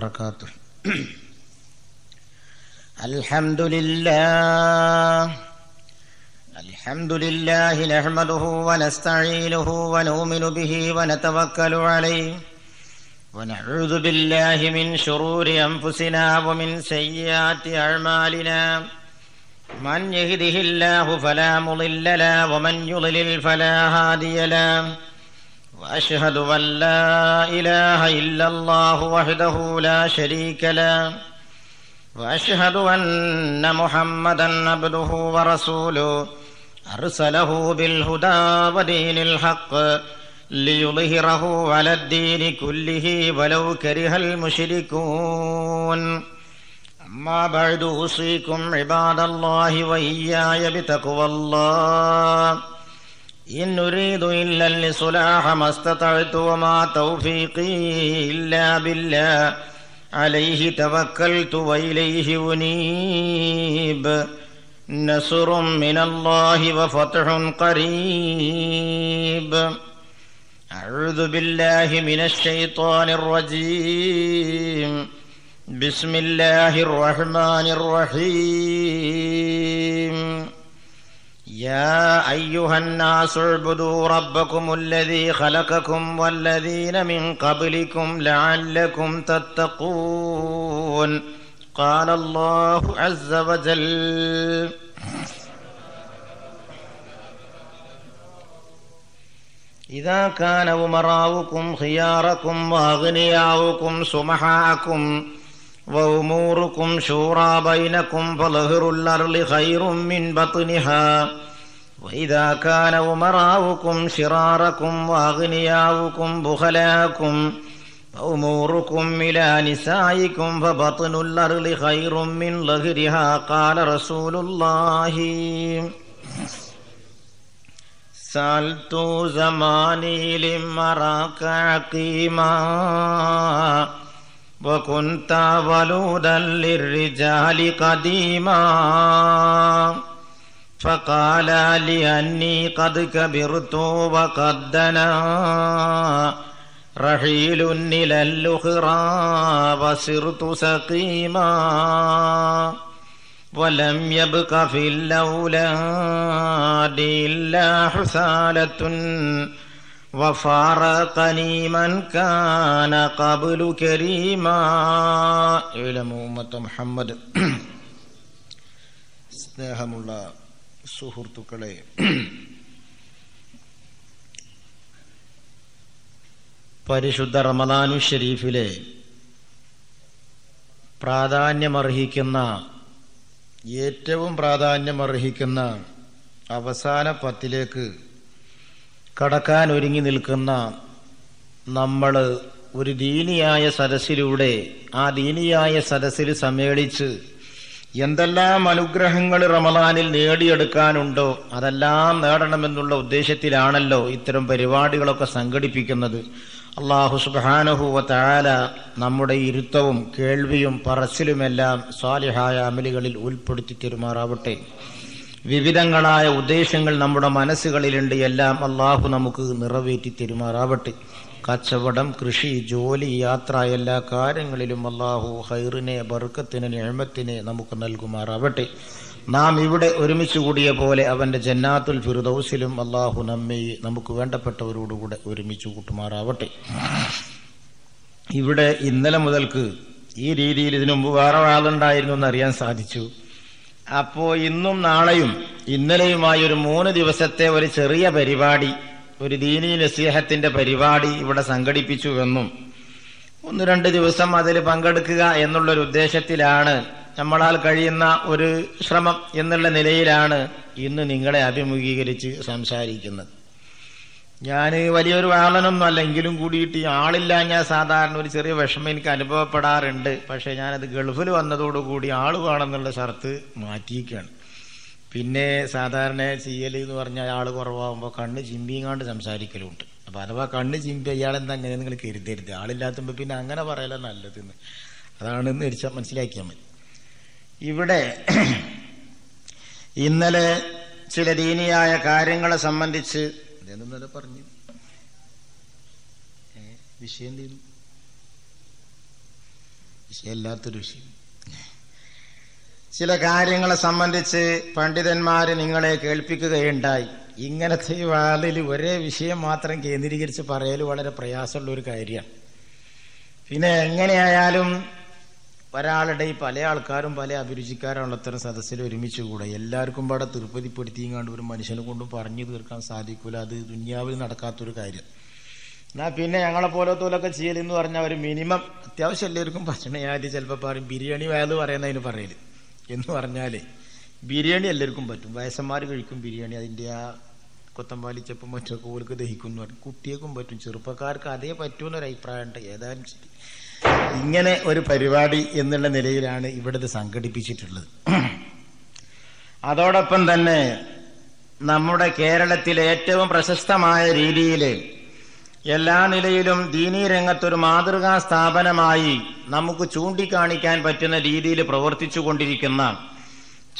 وبركاته. الحمد لله الحمد لله نحمده ونستعينه ونؤمن به ونتوكل عليه. ونعوذ بالله من شرور أنفسنا ومن سيئات أعمالنا. من يهده الله فلا مضل له ومن يضلل فلا هادي له. وأشهد أن لا إله إلا الله وحده لا شريك له. وأشهد أن محمدا عبده ورسوله. أرسله بالهدى ودين الحق ليظهره على الدين كله ولو كره المشركون. أما بعد أوصيكم عباد الله وإياي بتقوى الله. إن نريد إلا الإصلاح ما استطعت وما توفيقي إلا بالله. عليه توكلت وإليه أنيب. نصر من الله وفتح قريب. أعوذ بالله من الشيطان الرجيم. بسم الله الرحمن الرحيم. يا أيها الناس اعبدوا ربكم الذي خلقكم والذين من قبلكم لعلكم تتقون. قال الله عز وجل إذا كان أمراؤكم خياركم وأغنياؤكم سمحاءكم وأموركم شورى بينكم فظهر الأرض خير من بطنها وإذا كان أمراؤكم شراركم وأغنياؤكم بخلاكم فأموركم إلى نسائكم فبطن الأرض خير من ظهرها قال رسول الله. سألت زماني لمراك عقيما وكنت ولودا للرجال قديما. فقال لأني قد كبرت وقد دنا رحيل إلى الأخرى وصرت سقيما ولم يبق في الأولاد إلا حسالة وفارقني من كان قبل كريما إعلموا أمة محمد സ്നേഹമുള്ള സുഹൃത്തുക്കളെ പരിശുദ്ധ റമദാനു ഷരീഫിലെ പ്രാധാന്യമർഹിക്കുന്ന ഏറ്റവും പ്രാധാന്യമർഹിക്കുന്ന അവസാന പത്തിലേക്ക് കടക്കാൻ ഒരുങ്ങി നിൽക്കുന്ന നമ്മൾ ഒരു ദീനിയായ സദസ്സിലൂടെ ആ ദീനിയായ സദസ്സിൽ സമ്മേളിച്ച് എന്തെല്ലാം അനുഗ്രഹങ്ങൾ റമദാനിൽ നേടിയെടുക്കാനുണ്ടോ അതെല്ലാം നേടണമെന്നുള്ള ഉദ്ദേശത്തിലാണല്ലോ ഇത്തരം പരിപാടികളൊക്കെ സംഘടിപ്പിക്കുന്നത്. അള്ളാഹു സുബാനുഹുവ താല നമ്മുടെ ഇരുത്തവും കേൾവിയും പറച്ചിലുമെല്ലാം സ്വാലിഹായ അമലുകളിൽ ഉൾപ്പെടുത്തി തെരുമാറാവട്ടെ. വിവിധങ്ങളായ ഉദ്ദേശങ്ങൾ നമ്മുടെ മനസ്സുകളിലുണ്ട് എല്ലാം അള്ളാഹു നമുക്ക് നിറവേറ്റി തെരുമാറാവട്ടെ. കച്ചവടം കൃഷി ജോലി യാത്ര എല്ലാ കാര്യങ്ങളിലും അള്ളാഹു ഹൈറിനെ ബർക്കത്തിന് എഴുമത്തിനെ നമുക്ക് നൽകുമാറാവട്ടെ. നാം ഇവിടെ ഒരുമിച്ച് കൂടിയ പോലെ അവന്റെ ജന്നാത്തുൽ ഫിറുദൌസിലും അള്ളാഹു നമ്മെ നമുക്ക് വേണ്ടപ്പെട്ടവരോടുകൂടെ ഒരുമിച്ച് കൂട്ടുമാറാവട്ടെ. ഇവിടെ ഇന്നലെ മുതൽക്ക് ഈ രീതിയിൽ ഇതിനു മുമ്പ് വേറെ ആളുണ്ടായിരുന്നു എന്ന് അറിയാൻ സാധിച്ചു. അപ്പോൾ ഇന്നും നാളെയും ഇന്നലെയുമായി ഒരു മൂന്ന് ദിവസത്തെ ഒരു ചെറിയ പരിപാടി ഒരു ദീനീ നസീഹത്തിന്റെ പരിപാടി ഇവിടെ സംഘടിപ്പിച്ചു എന്നും ഒന്ന് രണ്ട് ദിവസം അതിൽ പങ്കെടുക്കുക എന്നുള്ളൊരു ഉദ്ദേശത്തിലാണ്. നമ്മളാൽ കഴിയുന്ന ഒരു ശ്രമം എന്നുള്ള നിലയിലാണ് ഇന്ന് നിങ്ങളെ അഭിമുഖീകരിച്ച് സംസാരിക്കുന്നത്. ഞാൻ വലിയൊരു ആളനൊന്നും അല്ലെങ്കിലും കൂടിയിട്ട് ആളില്ല ഞാൻ സാധാരണ ഒരു ചെറിയ വിഷമം എനിക്ക് അനുഭവപ്പെടാറുണ്ട്. പക്ഷേ ഞാനത് ഗൾഫിൽ വന്നതോടുകൂടി ആൾ വേണമെന്നുള്ള ഷർത്ത് മാറ്റിയിരിക്കുകയാണ്. പിന്നെ സാധാരണ ചെയ്യൽ എന്ന് പറഞ്ഞാൽ ആൾ കുറവാകുമ്പോൾ കണ്ണ് ചിമ്പിങ്ങാണ്ട് സംസാരിക്കലുണ്ട്. അപ്പോൾ അഥവാ കണ്ണ് ചിമ്പി അയാളെന്താ അങ്ങനെ നിങ്ങൾ കരുതരുത്. ആളില്ലാത്തുമ്പോൾ പിന്നെ അങ്ങനെ പറയല നല്ലതെന്ന്. അതാണെന്ന് വെച്ചാൽ മനസ്സിലാക്കിയാൽ മതി. ഇവിടെ ഇന്നലെ ചില ദീനിയായ കാര്യങ്ങളെ സംബന്ധിച്ച് ഇന്നലെ പറഞ്ഞു? വിഷയം എന്തെയ്തു? വിഷയമല്ലാത്തൊരു വിഷയം. ചില കാര്യങ്ങളെ സംബന്ധിച്ച് പണ്ഡിതന്മാര് നിങ്ങളെ കേൾപ്പിക്കുകയുണ്ടായി. ഇങ്ങനത്തെ വാതിൽ ഒരേ വിഷയം മാത്രം കേന്ദ്രീകരിച്ച് പറയൽ വളരെ പ്രയാസമുള്ള ഒരു കാര്യമാണ് പിന്നെ എങ്ങനെയായാലും ഒരാളുടെ ഈ പല ആൾക്കാരും പല അഭിരുചിക്കാരുള്ള അത്തരം സദസ്സിൽ ഒരുമിച്ച് കൂടെ. എല്ലാവർക്കും പാടെ തൃപ്പതിപ്പെടുത്തിയും ഒരു മനുഷ്യനെ കൊണ്ടും പറഞ്ഞു തീർക്കാൻ സാധിക്കൂല. അത് ദുന്യാവിൽ നടക്കാത്തൊരു കാര്യം. എന്നാ പിന്നെ ഞങ്ങളെ പോലത്തോലൊക്കെ ചെയ്യലെന്ന് പറഞ്ഞാൽ ഒരു മിനിമം. അത്യാവശ്യം എല്ലാവർക്കും ഭക്ഷണയാതി ചിലപ്പോൾ പറയും. ബിരിയാണി വയത് പറയുന്നതിന് പറയൽ. എന്ന് പറഞ്ഞാലേ ബിരിയാണി എല്ലാവർക്കും പറ്റും. വയസ്സന്മാർ കഴിക്കും ബിരിയാണി. അതിന്റെ ആ കൊത്തമ്പാലിച്ചപ്പം മറ്റൊക്കെ ഓൾക്ക് ദഹിക്കും എന്ന് പറയും കുട്ടികൾക്കും പറ്റും. ചെറുപ്പക്കാർക്ക് അതേ പറ്റുമെന്നൊരു അഭിപ്രായം ഉണ്ട്. ഏതായാലും ശരി. ഇങ്ങനെ ഒരു പരിപാടി എന്നുള്ള നിലയിലാണ് ഇവിടെ സംഘടിപ്പിച്ചിട്ടുള്ളത്. അതോടൊപ്പം തന്നെ നമ്മുടെ കേരളത്തിലെ ഏറ്റവും പ്രശസ്തമായ രീതിയിൽ എല്ലാ നിലയിലും ദീനീ രംഗത്തൊരു മാതൃകാ സ്ഥാപനമായി നമുക്ക് ചൂണ്ടിക്കാണിക്കാൻ പറ്റുന്ന രീതിയിൽ പ്രവർത്തിച്ചുകൊണ്ടിരിക്കുന്ന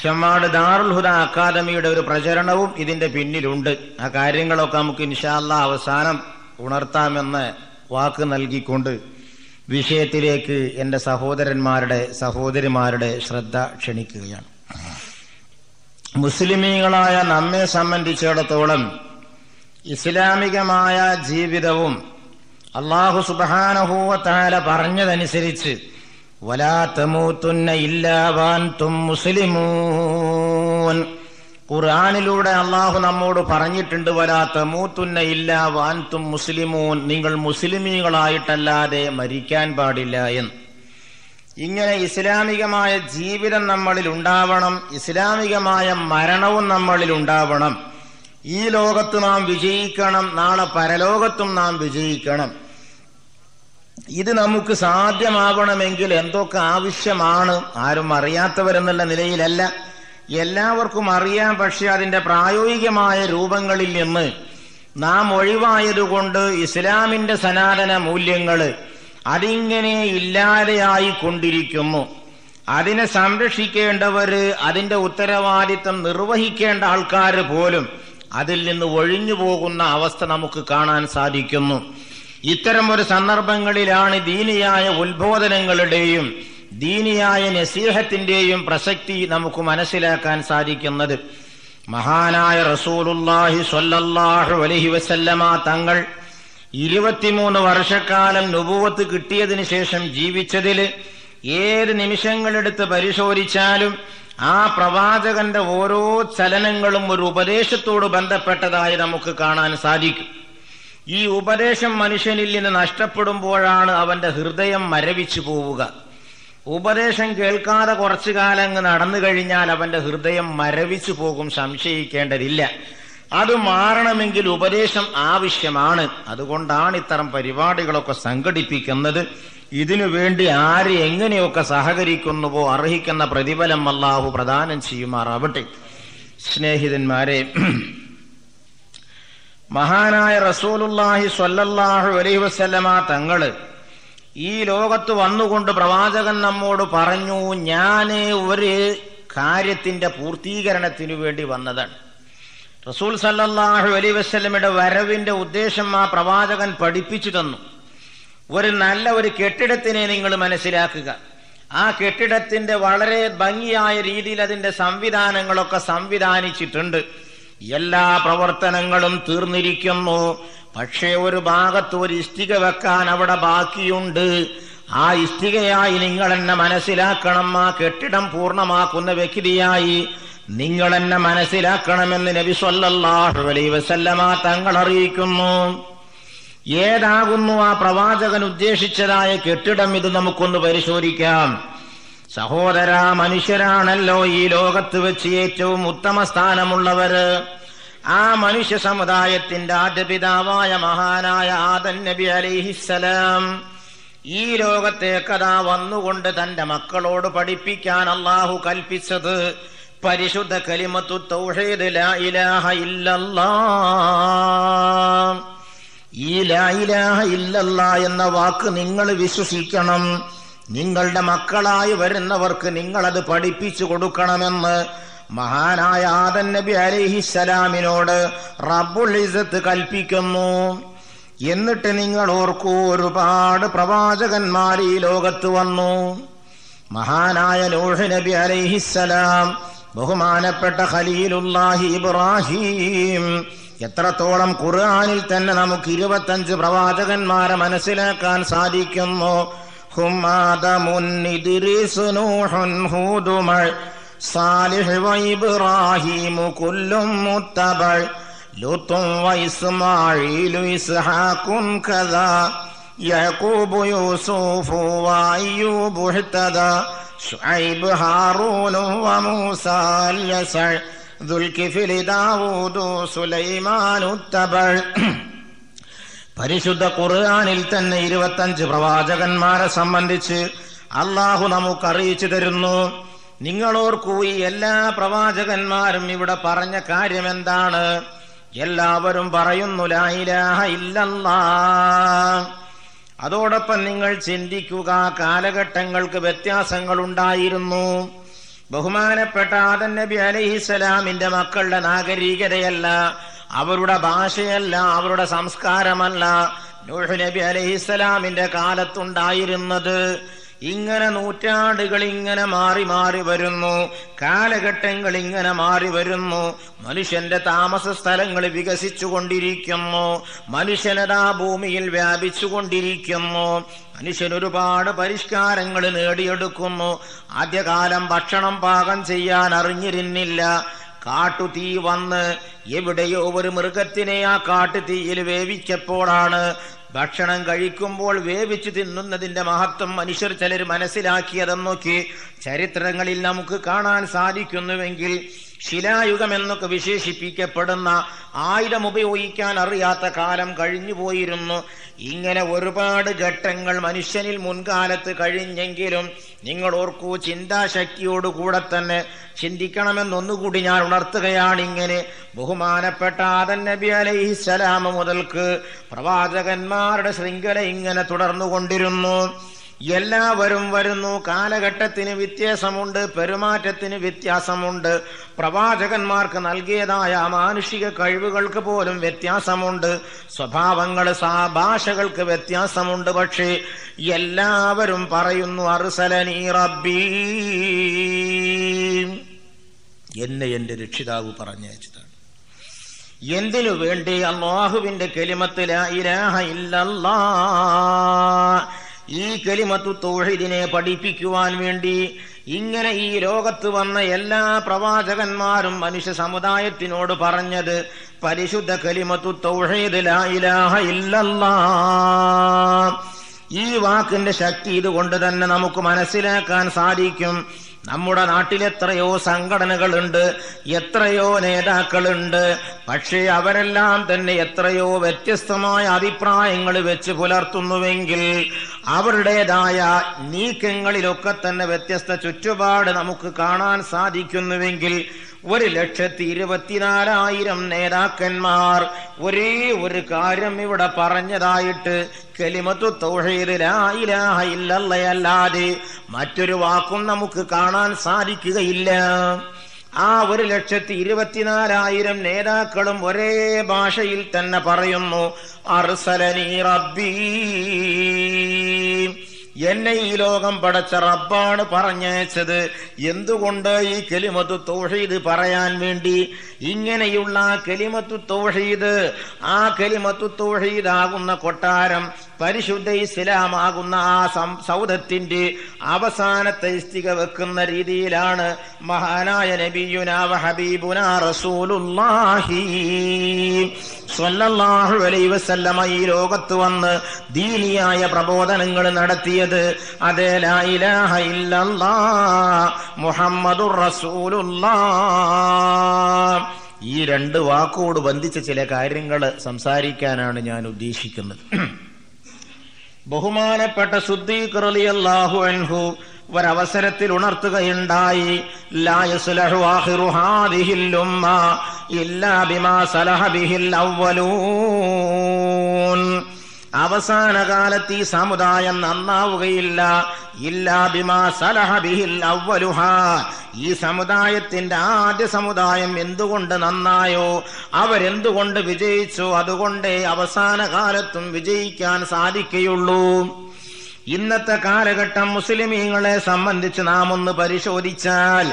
ചെമ്മാട് ദാറുൽ ഹുദ അക്കാദമിയുടെ ഒരു പ്രചരണവും ഇതിന്റെ പിന്നിലുണ്ട്. ആ കാര്യങ്ങളൊക്കെ നമുക്ക് ഇൻഷാല്ല അവസാനം ഉണർത്താമെന്ന് വാക്ക് നൽകിക്കൊണ്ട് വിഷയത്തിലേക്ക് എന്റെ സഹോദരന്മാരുടെ സഹോദരിമാരുടെ ശ്രദ്ധ ക്ഷണിക്കുകയാണ്. മുസ്ലിമീങ്ങളായ നമ്മെ സംബന്ധിച്ചിടത്തോളം ഇസ്ലാമികമായ ജീവിതവും അള്ളാഹു സുബാനഹൂവത്താല പറഞ്ഞതനുസരിച്ച് ഇല്ലാവാൻതും മുസ്ലിമൂൻ. അള്ളാഹു നമ്മോട് പറഞ്ഞിട്ടുണ്ട് വലാത്തമൂത്തുന്ന ഇല്ലാവാൻതും മുസ്ലിമൂൻ. നിങ്ങൾ മുസ്ലിമീകളായിട്ടല്ലാതെ മരിക്കാൻ പാടില്ല എന്ന്. ഇങ്ങനെ ഇസ്ലാമികമായ ജീവിതം നമ്മളിൽ ഉണ്ടാവണം ഇസ്ലാമികമായ മരണവും നമ്മളിൽ ഉണ്ടാവണം ഈ ലോകത്ത് നാം വിജയിക്കണം നാളെ പരലോകത്തും നാം വിജയിക്കണം. ഇത് നമുക്ക് സാധ്യമാവണമെങ്കിൽ എന്തൊക്കെ ആവശ്യമാണ് ആരും അറിയാത്തവരെന്നുള്ള നിലയിലല്ല. എല്ലാവർക്കും അറിയാം പക്ഷെ അതിന്റെ പ്രായോഗികമായ രൂപങ്ങളിൽ നിന്ന് നാം ഒഴിവായതുകൊണ്ട് ഇസ്ലാമിന്റെ സനാതന മൂല്യങ്ങൾ അതിങ്ങനെ ഇല്ലാതെയായി കൊണ്ടിരിക്കുന്നു അതിനെ സംരക്ഷിക്കേണ്ടവര് അതിന്റെ ഉത്തരവാദിത്തം നിർവഹിക്കേണ്ട ആൾക്കാർ പോലും അതിൽ നിന്ന് ഒഴിഞ്ഞു പോകുന്ന അവസ്ഥ നമുക്ക് കാണാൻ സാധിക്കുന്നു. ഇത്തരം ഒരു സന്ദർഭങ്ങളിലാണ് ദീനിയായ ഉത്ബോധനങ്ങളുടെയും ദീനിയായ നസീഹത്തിന്റെയും പ്രസക്തി നമുക്ക് മനസ്സിലാക്കാൻ സാധിക്കുന്നത്. മഹാനായ റസൂലുല്ലാഹി സ്വല്ലല്ലാഹു അലൈഹി വസല്ലമ തങ്ങൾ ഇരുപത്തിമൂന്ന് വർഷക്കാലം നുപൂവത്ത് കിട്ടിയതിനു ശേഷം ജീവിച്ചതിൽ ഏത് നിമിഷങ്ങളെടുത്ത് പരിശോധിച്ചാലും ആ പ്രവാചകന്റെ ഓരോ ചലനങ്ങളും ഒരു ഉപദേശത്തോട് ബന്ധപ്പെട്ടതായി നമുക്ക് കാണാൻ സാധിക്കും. ഈ ഉപദേശം മനുഷ്യനിൽ നിന്ന് നഷ്ടപ്പെടുമ്പോഴാണ് അവന്റെ ഹൃദയം മരവിച്ചു പോവുക. ഉപദേശം കേൾക്കാതെ കുറച്ചു കാലം നടന്നു കഴിഞ്ഞാൽ അവന്റെ ഹൃദയം മരവിച്ചു പോകും സംശയിക്കേണ്ടതില്ല. അത് മാറണമെങ്കിൽ ഉപദേശം ആവശ്യമാണ്. അതുകൊണ്ടാണ് ഇത്തരം പരിപാടികളൊക്കെ സംഘടിപ്പിക്കുന്നത്. ഇതിനു വേണ്ടി ആര് എങ്ങനെയൊക്കെ സഹകരിക്കുന്നുവോ അർഹിക്കുന്ന പ്രതിഫലം അള്ളാഹു പ്രദാനം ചെയ്യുമാറാവട്ടെ. സ്നേഹിതന്മാരെ മഹാനായ റസൂലുല്ലാഹി സ്വല്ലല്ലാഹു അലൈഹി വസല്ലമ തങ്ങൾ ഈ ലോകത്ത് വന്നുകൊണ്ട് പ്രവാചകൻ നമ്മോട് പറഞ്ഞു ഞാൻ ഒരു കാര്യത്തിന്റെ പൂർത്തീകരണത്തിനു വേണ്ടി വന്നതാണ്. റസൂൽ സല്ലല്ലാഹു അലൈഹി വസല്ലമയുടെ വരവിന്റെ ഉദ്ദേശം ആ പ്രവാചകൻ പഠിപ്പിച്ചു തന്നു. ഒരു നല്ല ഒരു കെട്ടിടത്തിനെ നിങ്ങൾ മനസ്സിലാക്കുക. ആ കെട്ടിടത്തിന്റെ വളരെ ഭംഗിയായ രീതിയിൽ അതിന്റെ സംവിധാനങ്ങളൊക്കെ സംവിധാനിച്ചിട്ടുണ്ട്. എല്ലാ പ്രവർത്തനങ്ങളും തീർന്നിരിക്കുന്നു. പക്ഷേ ഒരു ഭാഗത്ത് ഒരു ഇഷ്ടിക വെക്കാൻ അവിടെ ബാക്കിയുണ്ട്. ആ ഇഷ്ടികയായി നിങ്ങൾ എന്നെ മനസ്സിലാക്കണം. ആ കെട്ടിടം പൂർണമാക്കുന്ന വ്യക്തിയായി നിങ്ങൾ എന്നെ മനസ്സിലാക്കണമെന്ന് നബി സല്ലല്ലാഹു അലൈഹി വസല്ലമ തങ്ങൾ അറിയിക്കുന്നു. ഏതാകുന്നു ആ പ്രവാചകൻ ഉദ്ദേശിച്ചതായ കെട്ടിടം ഇത് നമുക്കൊന്ന് പരിശോധിക്കാം. സഹോദര മനുഷ്യരാണല്ലോ ഈ ലോകത്ത് വെച്ച് ഏറ്റവും ഉത്തമ സ്ഥാനമുള്ളവര് ആ മനുഷ്യ സമുദായത്തിന്റെ ആദ്യപിതാവായ മഹാനായ ആദൻ നബി അലിഹിസലാം ഈ ലോകത്തേക്കതാ വന്നുകൊണ്ട് തന്റെ മക്കളോട് പഠിപ്പിക്കാൻ അള്ളാഹു കൽപ്പിച്ചത് പരിശുദ്ധ കലിമത്തു തൗഹീദ് ലാ ഇലാഹ ഇല്ലല്ലാഹ് ഈ ലാ ഇലാഹ ഇല്ലല്ലാ എന്ന വാക്ക് നിങ്ങൾ വിശ്വസിക്കണം. നിങ്ങളുടെ മക്കളായി വരുന്നവർക്ക് നിങ്ങളത് പഠിപ്പിച്ചു കൊടുക്കണമെന്ന് മഹാനായ ആദൻ നബി അലിഹിസലാമിനോട് റബ്ബുൽ ഇസത്ത് കൽപ്പിക്കുന്നു. എന്നിട്ട് നിങ്ങൾ ഓർക്കൂ ഒരുപാട് പ്രവാചകന്മാർ ഈ ലോകത്ത് വന്നു. മഹാനായ നൂഹ് നബി അലൈഹിസ്സലാം ബഹുമാനപ്പെട്ട ഖലീലുല്ലാഹി ഇബ്രാഹിം എത്രത്തോളം ഖുർആാനിൽ തന്നെ നമുക്ക് ഇരുപത്തഞ്ച് പ്രവാചകന്മാരെ മനസ്സിലാക്കാൻ സാധിക്കുന്നു? ഹുമാദമുൻ ഇദ്രീസ് പരിശുദ്ധ ഖുർആാനിൽ തന്നെ ഇരുപത്തഞ്ച് പ്രവാചകന്മാരെ സംബന്ധിച്ച് അള്ളാഹു നമുക്ക് അറിയിച്ചു തരുന്നു. ഈ എല്ലാ പ്രവാചകന്മാരും ഇവിടെ പറഞ്ഞ കാര്യം എന്താണ് എല്ലാവരും പറയുന്നു ഇല്ലല്ലാ അതോടൊപ്പം നിങ്ങൾ ചിന്തിക്കുക കാലഘട്ടങ്ങൾക്ക് വ്യത്യാസങ്ങൾ ഉണ്ടായിരുന്നു ബഹുമാനപ്പെട്ട ആദൻ നബി അലൈഹിസ്സലാമിന്റെ മക്കളുടെ നാഗരികതയല്ല അവരുടെ ഭാഷയല്ല അവരുടെ സംസ്കാരമല്ല. നൂഹ് നബി അലൈഹിസ്സലാമിന്റെ കാലത്തുണ്ടായിരുന്നത് ഇങ്ങനെ നൂറ്റാണ്ടുകൾ ഇങ്ങനെ മാറി മാറി വരുന്നു. കാലഘട്ടങ്ങൾ ഇങ്ങനെ മാറി വരുന്നു. മനുഷ്യന്റെ താമസ സ്ഥലങ്ങൾ വികസിച്ചുകൊണ്ടിരിക്കുന്നു. മനുഷ്യനതാ ഭൂമിയിൽ വ്യാപിച്ചുകൊണ്ടിരിക്കുന്നു. മനുഷ്യൻ ഒരുപാട് പരിഷ്കാരങ്ങൾ നേടിയെടുക്കുന്നു. ആദ്യകാലം ഭക്ഷണം പാകം ചെയ്യാൻ അറിഞ്ഞിരുന്നില്ല. കാട്ടുതീ വന്ന് എവിടെയോ ഒരു മൃഗത്തിനെ ആ കാട്ടുതീയിൽ വേവിച്ചപ്പോഴാണ് ഭക്ഷണം കഴിക്കുമ്പോൾ വേവിച്ചു തിന്നുന്നതിന്റെ മഹത്വം മനുഷ്യർ ചിലർ മനസ്സിലാക്കിയതെന്നൊക്കെ ചരിത്രങ്ങളിൽ നമുക്ക് കാണാൻ സാധിക്കുന്നുവെങ്കിൽ ശിലായുഗം എന്നൊക്കെ വിശേഷിപ്പിക്കപ്പെടുന്ന ആയുധം ഉപയോഗിക്കാൻ അറിയാത്ത കാലം കഴിഞ്ഞു പോയിരുന്നു ഇങ്ങനെ ഒരുപാട് ഘട്ടങ്ങൾ മനുഷ്യനിൽ മുൻകാലത്ത് കഴിഞ്ഞെങ്കിലും നിങ്ങൾ ഓർക്കൂ ചിന്താശക്തിയോടുകൂടെ തന്നെ ചിന്തിക്കണമെന്നൊന്നുകൂടി ഞാൻ ഉണർത്തുകയാണ് ഇങ്ങനെ. ബഹുമാനപ്പെട്ട ആദൻ നബി അലൈഹിസലാമ മുതൽക്ക് പ്രവാചകന്മാരുടെ ശൃംഖല ഇങ്ങനെ തുടർന്നുകൊണ്ടിരുന്നു. എല്ലാവരും വരുന്നു. കാലഘട്ടത്തിന് വ്യത്യാസമുണ്ട്. പെരുമാറ്റത്തിന് വ്യത്യാസമുണ്ട്. പ്രവാചകന്മാർക്ക് നൽകിയതായ മാനുഷിക കഴിവുകൾക്ക് പോലും വ്യത്യാസമുണ്ട്. സ്വഭാവങ്ങൾ ഭാഷകൾക്ക് വ്യത്യാസമുണ്ട്. പക്ഷേ എല്ലാവരും പറയുന്നു അറുസലനീ റബ്ബീ. എന്നെ എന്റെ രക്ഷിതാവ് പറഞ്ഞയച്ചതാണ് എന്തിനു വേണ്ടി അള്ളാഹുവിന്റെ കെലിമത്തില ഇലാഹ ഇല്ലല്ലാ? ഈ കലിമത്തു തൗഹീദിനെ പഠിപ്പിക്കുവാൻ വേണ്ടി ഇങ്ങനെ ഈ ലോകത്ത് വന്ന എല്ലാ പ്രവാചകന്മാരും മനുഷ്യ സമുദായത്തിനോട് പറഞ്ഞത് പരിശുദ്ധ കലിമത്തു തൗഹീദ് ലാ ഇലാഹ ഈ വാക്കിന്റെ ശക്തി ഇതുകൊണ്ട് തന്നെ നമുക്ക് മനസ്സിലാക്കാൻ സാധിക്കും. നമ്മുടെ നാട്ടിൽ എത്രയോ സംഘടനകളുണ്ട് എത്രയോ നേതാക്കളുണ്ട്. പക്ഷേ അവരെല്ലാം തന്നെ എത്രയോ വ്യത്യസ്തമായ അഭിപ്രായങ്ങൾ വെച്ച് പുലർത്തുന്നുവെങ്കിൽ അവരുടേതായ നീക്കങ്ങളിലൊക്കെ തന്നെ വ്യത്യസ്ത ചുറ്റുപാട് നമുക്ക് കാണാൻ സാധിക്കുന്നുവെങ്കിൽ ഒരു ലക്ഷത്തി ഇരുപത്തിനാലായിരം നേതാക്കന്മാർ ഒരേ ഒരു കാര്യം ഇവിടെ പറഞ്ഞതായിട്ട് കലിമത്തു തൗഹീദ് ലാ ഇലാഹ ഇല്ലല്ലയല്ലാതെ മറ്റൊരു വാക്കും നമുക്ക് കാണാൻ സാധിക്കുകയില്ല. ആ ഒരു ലക്ഷത്തി ഇരുപത്തിനാലായിരം നേതാക്കളും ഒരേ ഭാഷയിൽ തന്നെ പറയുന്നു അർസലനി റബ്ബീ. എന്നെ ഈ ലോകം പടച്ച റബ്ബാണ് പറഞ്ഞയച്ചത്. എന്തുകൊണ്ട് ഈ കെലിമത്തു തൗഹീദ് പറയാൻ വേണ്ടി ഇങ്ങനെയുള്ള കലിമത്തു തൗഹീദ് ആ കലിമത്തു തൗഹീദ് ആകുന്ന കൊട്ടാരം പരിശുദ്ധ ഇസ്ലാമാകുന്ന ആ സൗധത്തിന്റെ അവസാനത്തെ ഇസ്തിക വെക്കുന്ന രീതിയിലാണ് മഹാനായ നബിയുന ഹബീബുന സ്വല്ലല്ലാഹു അലൈഹി വസല്ലമ ഈ ലോകത്ത് വന്ന് ദീനിയായ പ്രബോധനങ്ങൾ നടത്തിയത് അതേ ലാ ഇല്ലല്ലാ മുഹമ്മദുർ റസൂലുള്ളാ ഈ രണ്ട് വാക്കോട് ബന്ധിച്ച ചില കാര്യങ്ങൾ സംസാരിക്കാനാണ് ഞാൻ ഉദ്ദേശിക്കുന്നത്. ബഹുമാനപ്പെട്ട സുദ്ദീഖ് റളിയല്ലാഹു അൻഹു ഒരവസരത്തിൽ ഉണർത്തുകയുണ്ടായി ഇല്ലാ ബിമാ സലഹ ബിഹിൽ അവ്വലൂൻ അവസാന കാലത്ത് ഈ സമുദായം നന്നാവുകയില്ല. ഈ സമുദായത്തിന്റെ ആദ്യ സമുദായം എന്തുകൊണ്ട് നന്നായോ? അവരെന്തുകൊണ്ട് വിജയിച്ചു? അതുകൊണ്ടേ അവസാന കാലത്തും വിജയിക്കാൻ സാധിക്കുകയുള്ളൂ. ഇന്നത്തെ കാലഘട്ടം മുസ്ലിമീങ്ങളെ സംബന്ധിച്ച് നാം ഒന്ന് പരിശോധിച്ചാൽ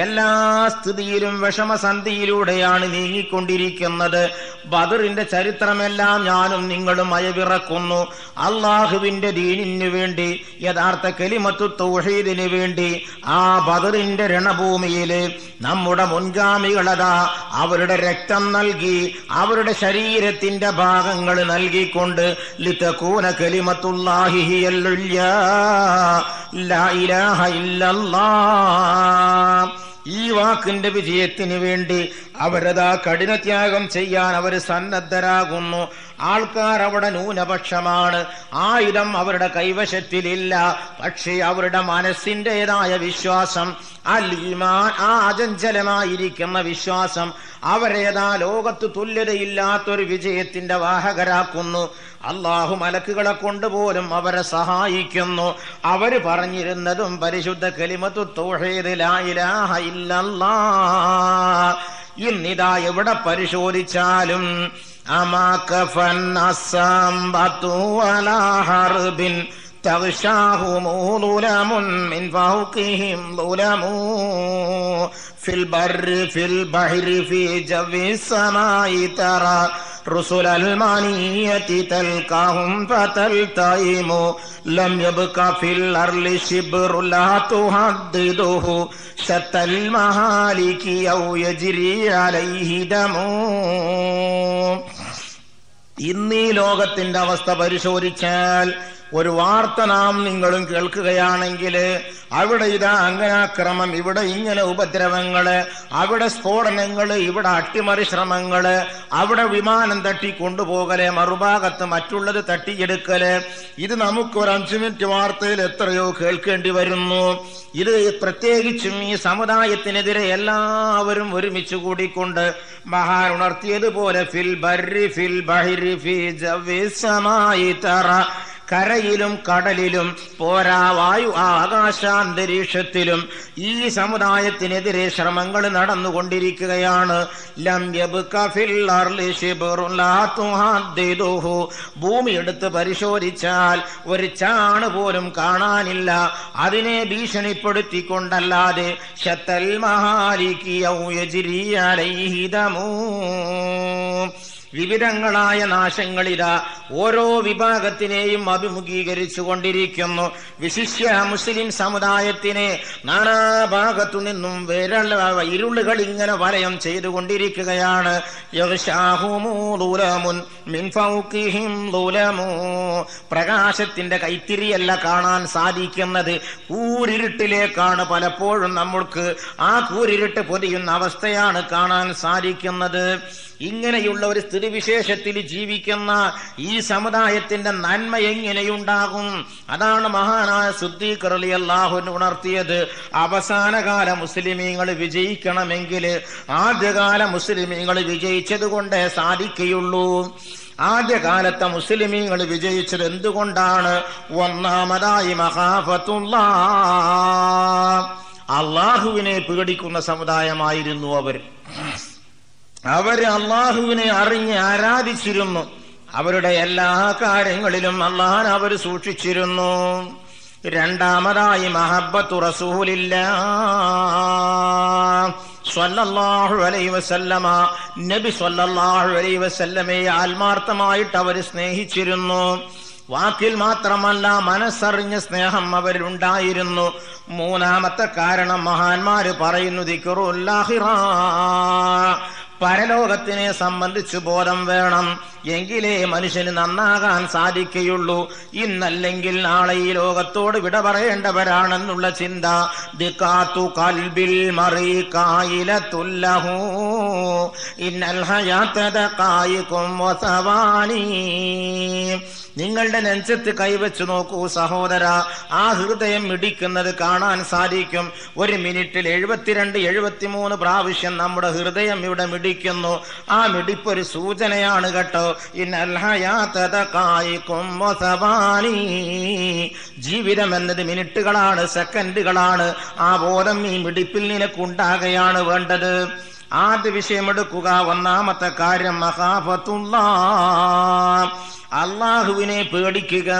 എല്ലാ സ്ഥിതിയിലും വിഷമസന്ധിയിലൂടെയാണ് നീങ്ങിക്കൊണ്ടിരിക്കുന്നത്. ബദറിന്റെ ചരിത്രമെല്ലാം ഞാനും നിങ്ങളും അയവിറക്കുന്നു അള്ളാഹുവിന്റെ ദീനിന് വേണ്ടി യഥാർത്ഥ കലിമത്തു തൗഹീദിന് വേണ്ടി ആ ബദറിന്റെ രണഭൂമിയിൽ നമ്മുടെ മുൻഗാമികളതാ അവരുടെ രക്തം നൽകി അവരുടെ ശരീരത്തിന്റെ ഭാഗങ്ങൾ നൽകിക്കൊണ്ട് ലിതകൂന കലിമത്തുല്ലാഹി ഹിയൽ ഉല്യാ ലാ ഇലാഹ ഇല്ലല്ലാഹ് ഈ വാക്കിന്റെ വിജയത്തിന് വേണ്ടി അവരതാ കഠിനത്യാഗം ചെയ്യാൻ അവർ സന്നദ്ധരാകുന്നു. ആൾക്കാർ അവിടെ ന്യൂനപക്ഷമാണ്. ആയുധം അവരുടെ കൈവശത്തിലില്ല. പക്ഷേ അവരുടെ മനസ്സിന്റെതായ വിശ്വാസം അൽ ഈമാൻ ആ അചഞ്ചലമായിരിക്കുന്ന വിശ്വാസം അവരേതാ ലോകത്ത് തുല്യതയില്ലാത്തൊരു വിജയത്തിന്റെ വാഹകരാക്കുന്നു. അള്ളാഹു മലക്കുകളെ കൊണ്ടുപോലും അവരെ സഹായിക്കുന്നു അവര് പറഞ്ഞിരുന്നതും പരിശുദ്ധ കലിമത്തു തൗഹീദ് ലാ ഇലാഹ ഇല്ലല്ലാ ഇന്നിതാ എവിടെ പരിശോധിച്ചാലും അമാക്കഫൻ അസംബത്തു വലാ ഹർബിൻ تغشاهم ظلم من فوقهم ظلم في البر في البحر في جو السماء ترى رسل المانية تلقاهم فتلتئم لم يبق في الأرض شبر لا تهدده شتى المهالك أو يجري عليه دم ഇന്നീ ലോകത്തിന്റെ അവസ്ഥ പരിശോധിച്ചാൽ ഒരു വാർത്ത നാം നിങ്ങളും കേൾക്കുകയാണെങ്കിൽ അവിടെ ഇതാ അംഗനാക്രമം ഇവിടെ ഇങ്ങനെ ഉപദ്രവങ്ങൾ അവിടെ സ്ഫോടനങ്ങൾ ഇവിടെ അട്ടിമറി ശ്രമങ്ങൾ അവിടെ വിമാനം തട്ടി കൊണ്ടുപോകൽ മറുഭാഗത്ത് മറ്റുള്ളത് തട്ടിയെടുക്കൽ. ഇത് നമുക്ക് ഒരു അഞ്ചു മിനിറ്റ് വാർത്തയിൽ എത്രയോ കേൾക്കേണ്ടി വരുന്നു. ഇത് പ്രത്യേകിച്ചും ഈ സമുദായത്തിനെതിരെ എല്ലാവരും ഒരുമിച്ച് കൂടിക്കൊണ്ട് മഹാൻ ഉണർത്തിയതുപോലെ ഫിൽ ബർരി ഫിൽ ബഹിരി ഫി ജവിസമായി തറ കരയിലും കടലിലും പോരാ വായു ആ ആകാശാന്തരീക്ഷത്തിലും ഈ സമുദായത്തിനെതിരെ ശ്രമങ്ങൾ നടന്നുകൊണ്ടിരിക്കുകയാണ്. ഭൂമി എടുത്ത് പരിശോധിച്ചാൽ ഒരു ചാണ് പോലും കാണാനില്ല. അതിനെ ഭീഷണിപ്പെടുത്തിക്കൊണ്ടല്ലാതെ ശത്തൽ മഹാലിക്കി ഔ യജ്രി അലൈഹി ദമൂ. വിവിധങ്ങളായ നാശങ്ങളിലാ ഓരോ വിഭാഗത്തിനെയും അഭിമുഖീകരിച്ചു കൊണ്ടിരിക്കുന്നു. വിശിഷ്യ മുസ്ലിം സമുദായത്തിനെ നാനാഭാഗത്തു നിന്നും വിരള ഇരുളുകൾ ഇങ്ങനെ വലയം ചെയ്തുകൊണ്ടിരിക്കുകയാണ്. പ്രകാശത്തിന്റെ കൈത്തിരിയല്ല കാണാൻ സാധിക്കുന്നത്. കൂരിരുട്ടിലേക്കാണ് പലപ്പോഴും നമ്മൾക്ക് ആ കൂരിരുട്ട് പൊതിയുന്ന അവസ്ഥയാണ് കാണാൻ സാധിക്കുന്നത്. ഇങ്ങനെയുള്ള ഒരു സ്ഥിതിവിശേഷത്തിൽ ജീവിക്കുന്ന ഈ സമുദായത്തിന്റെ നന്മ എങ്ങനെയുണ്ടാകും? അതാണ് മഹാനായ സുദ്ദീഖർ അലി അള്ളാഹുവിന് ഉണർത്തിയത്. അവസാനകാല മുസ്ലിമീങ്ങൾ വിജയിക്കണമെങ്കിൽ ആദ്യകാല മുസ്ലിമീങ്ങൾ വിജയിച്ചത് കൊണ്ടേ സാധിക്കുകയുള്ളൂ. ആദ്യകാലത്തെ മുസ്ലിമീങ്ങൾ വിജയിച്ചത് എന്തുകൊണ്ടാണ്? ഒന്നാമതായി മഹാഫത്തുള്ള അള്ളാഹുവിനെ പേടിക്കുന്ന സമുദായമായിരുന്നു അവർ. അവർ അള്ളാഹുവിനെ അറിഞ്ഞ് ആരാധിച്ചിരുന്നു. അവരുടെ എല്ലാ കാര്യങ്ങളിലും അള്ളാഹാൻ അവർ സൂക്ഷിച്ചിരുന്നു. രണ്ടാമതായി മഹബത്തു റസൂലില്ല സ്വല്ലല്ലാഹു അലൈ വസല്ലമ. നബി സ്വല്ലല്ലാഹു അലൈ വസല്ലമയെ ആത്മാർത്ഥമായിട്ട് അവർ സ്നേഹിച്ചിരുന്നു. വാക്കിൽ മാത്രമല്ല മനസ്സറിഞ്ഞ സ്നേഹം അവരുണ്ടായിരുന്നു മൂന്നാമത്തെ കാരണം മഹാന്മാര് പറയുന്നു ദിക്കറുല്ലാഹിറ പരലോകത്തിനെ സംബന്ധിച്ചു ബോധം വേണം. എങ്കിലേ മനുഷ്യന് നന്നാകാൻ സാധിക്കുകയുള്ളൂ. ഇന്നല്ലെങ്കിൽ നാളെ ഈ ലോകത്തോട് വിട പറയേണ്ടവരാണെന്നുള്ള ചിന്ത. ദിക്കാത്തു കൽബിൽ മറി കായിലത്തുല്ലഹൂ ഇന്നൽ ഹയാത്തത കായിക്കും നിങ്ങളുടെ നെഞ്ചത്ത് കൈവച്ചു നോക്കൂ സഹോദര. ആ ഹൃദയം ഇടിക്കുന്നത് കാണാൻ സാധിക്കും. ഒരു മിനിറ്റിൽ എഴുപത്തിരണ്ട് എഴുപത്തിമൂന്ന് പ്രാവശ്യം നമ്മുടെ ഹൃദയം ഇവിടെ മിടിക്കുന്നു. ആ മിടിപ്പ് ഒരു സൂചനയാണ് കേട്ടോ. ജീവിതം എന്നത് മിനിറ്റുകളാണ് സെക്കൻഡുകളാണ്. ആ ബോധം ഈ മിടിപ്പിൽ നിനക്കുണ്ടാകുകയാണ് വേണ്ടത്. ആദ്യ വിഷയമെടുക്കുക. ഒന്നാമത്തെ കാര്യം മഹാഫത്തുള്ള അള്ളാഹുവിനെ പേടിക്കുക.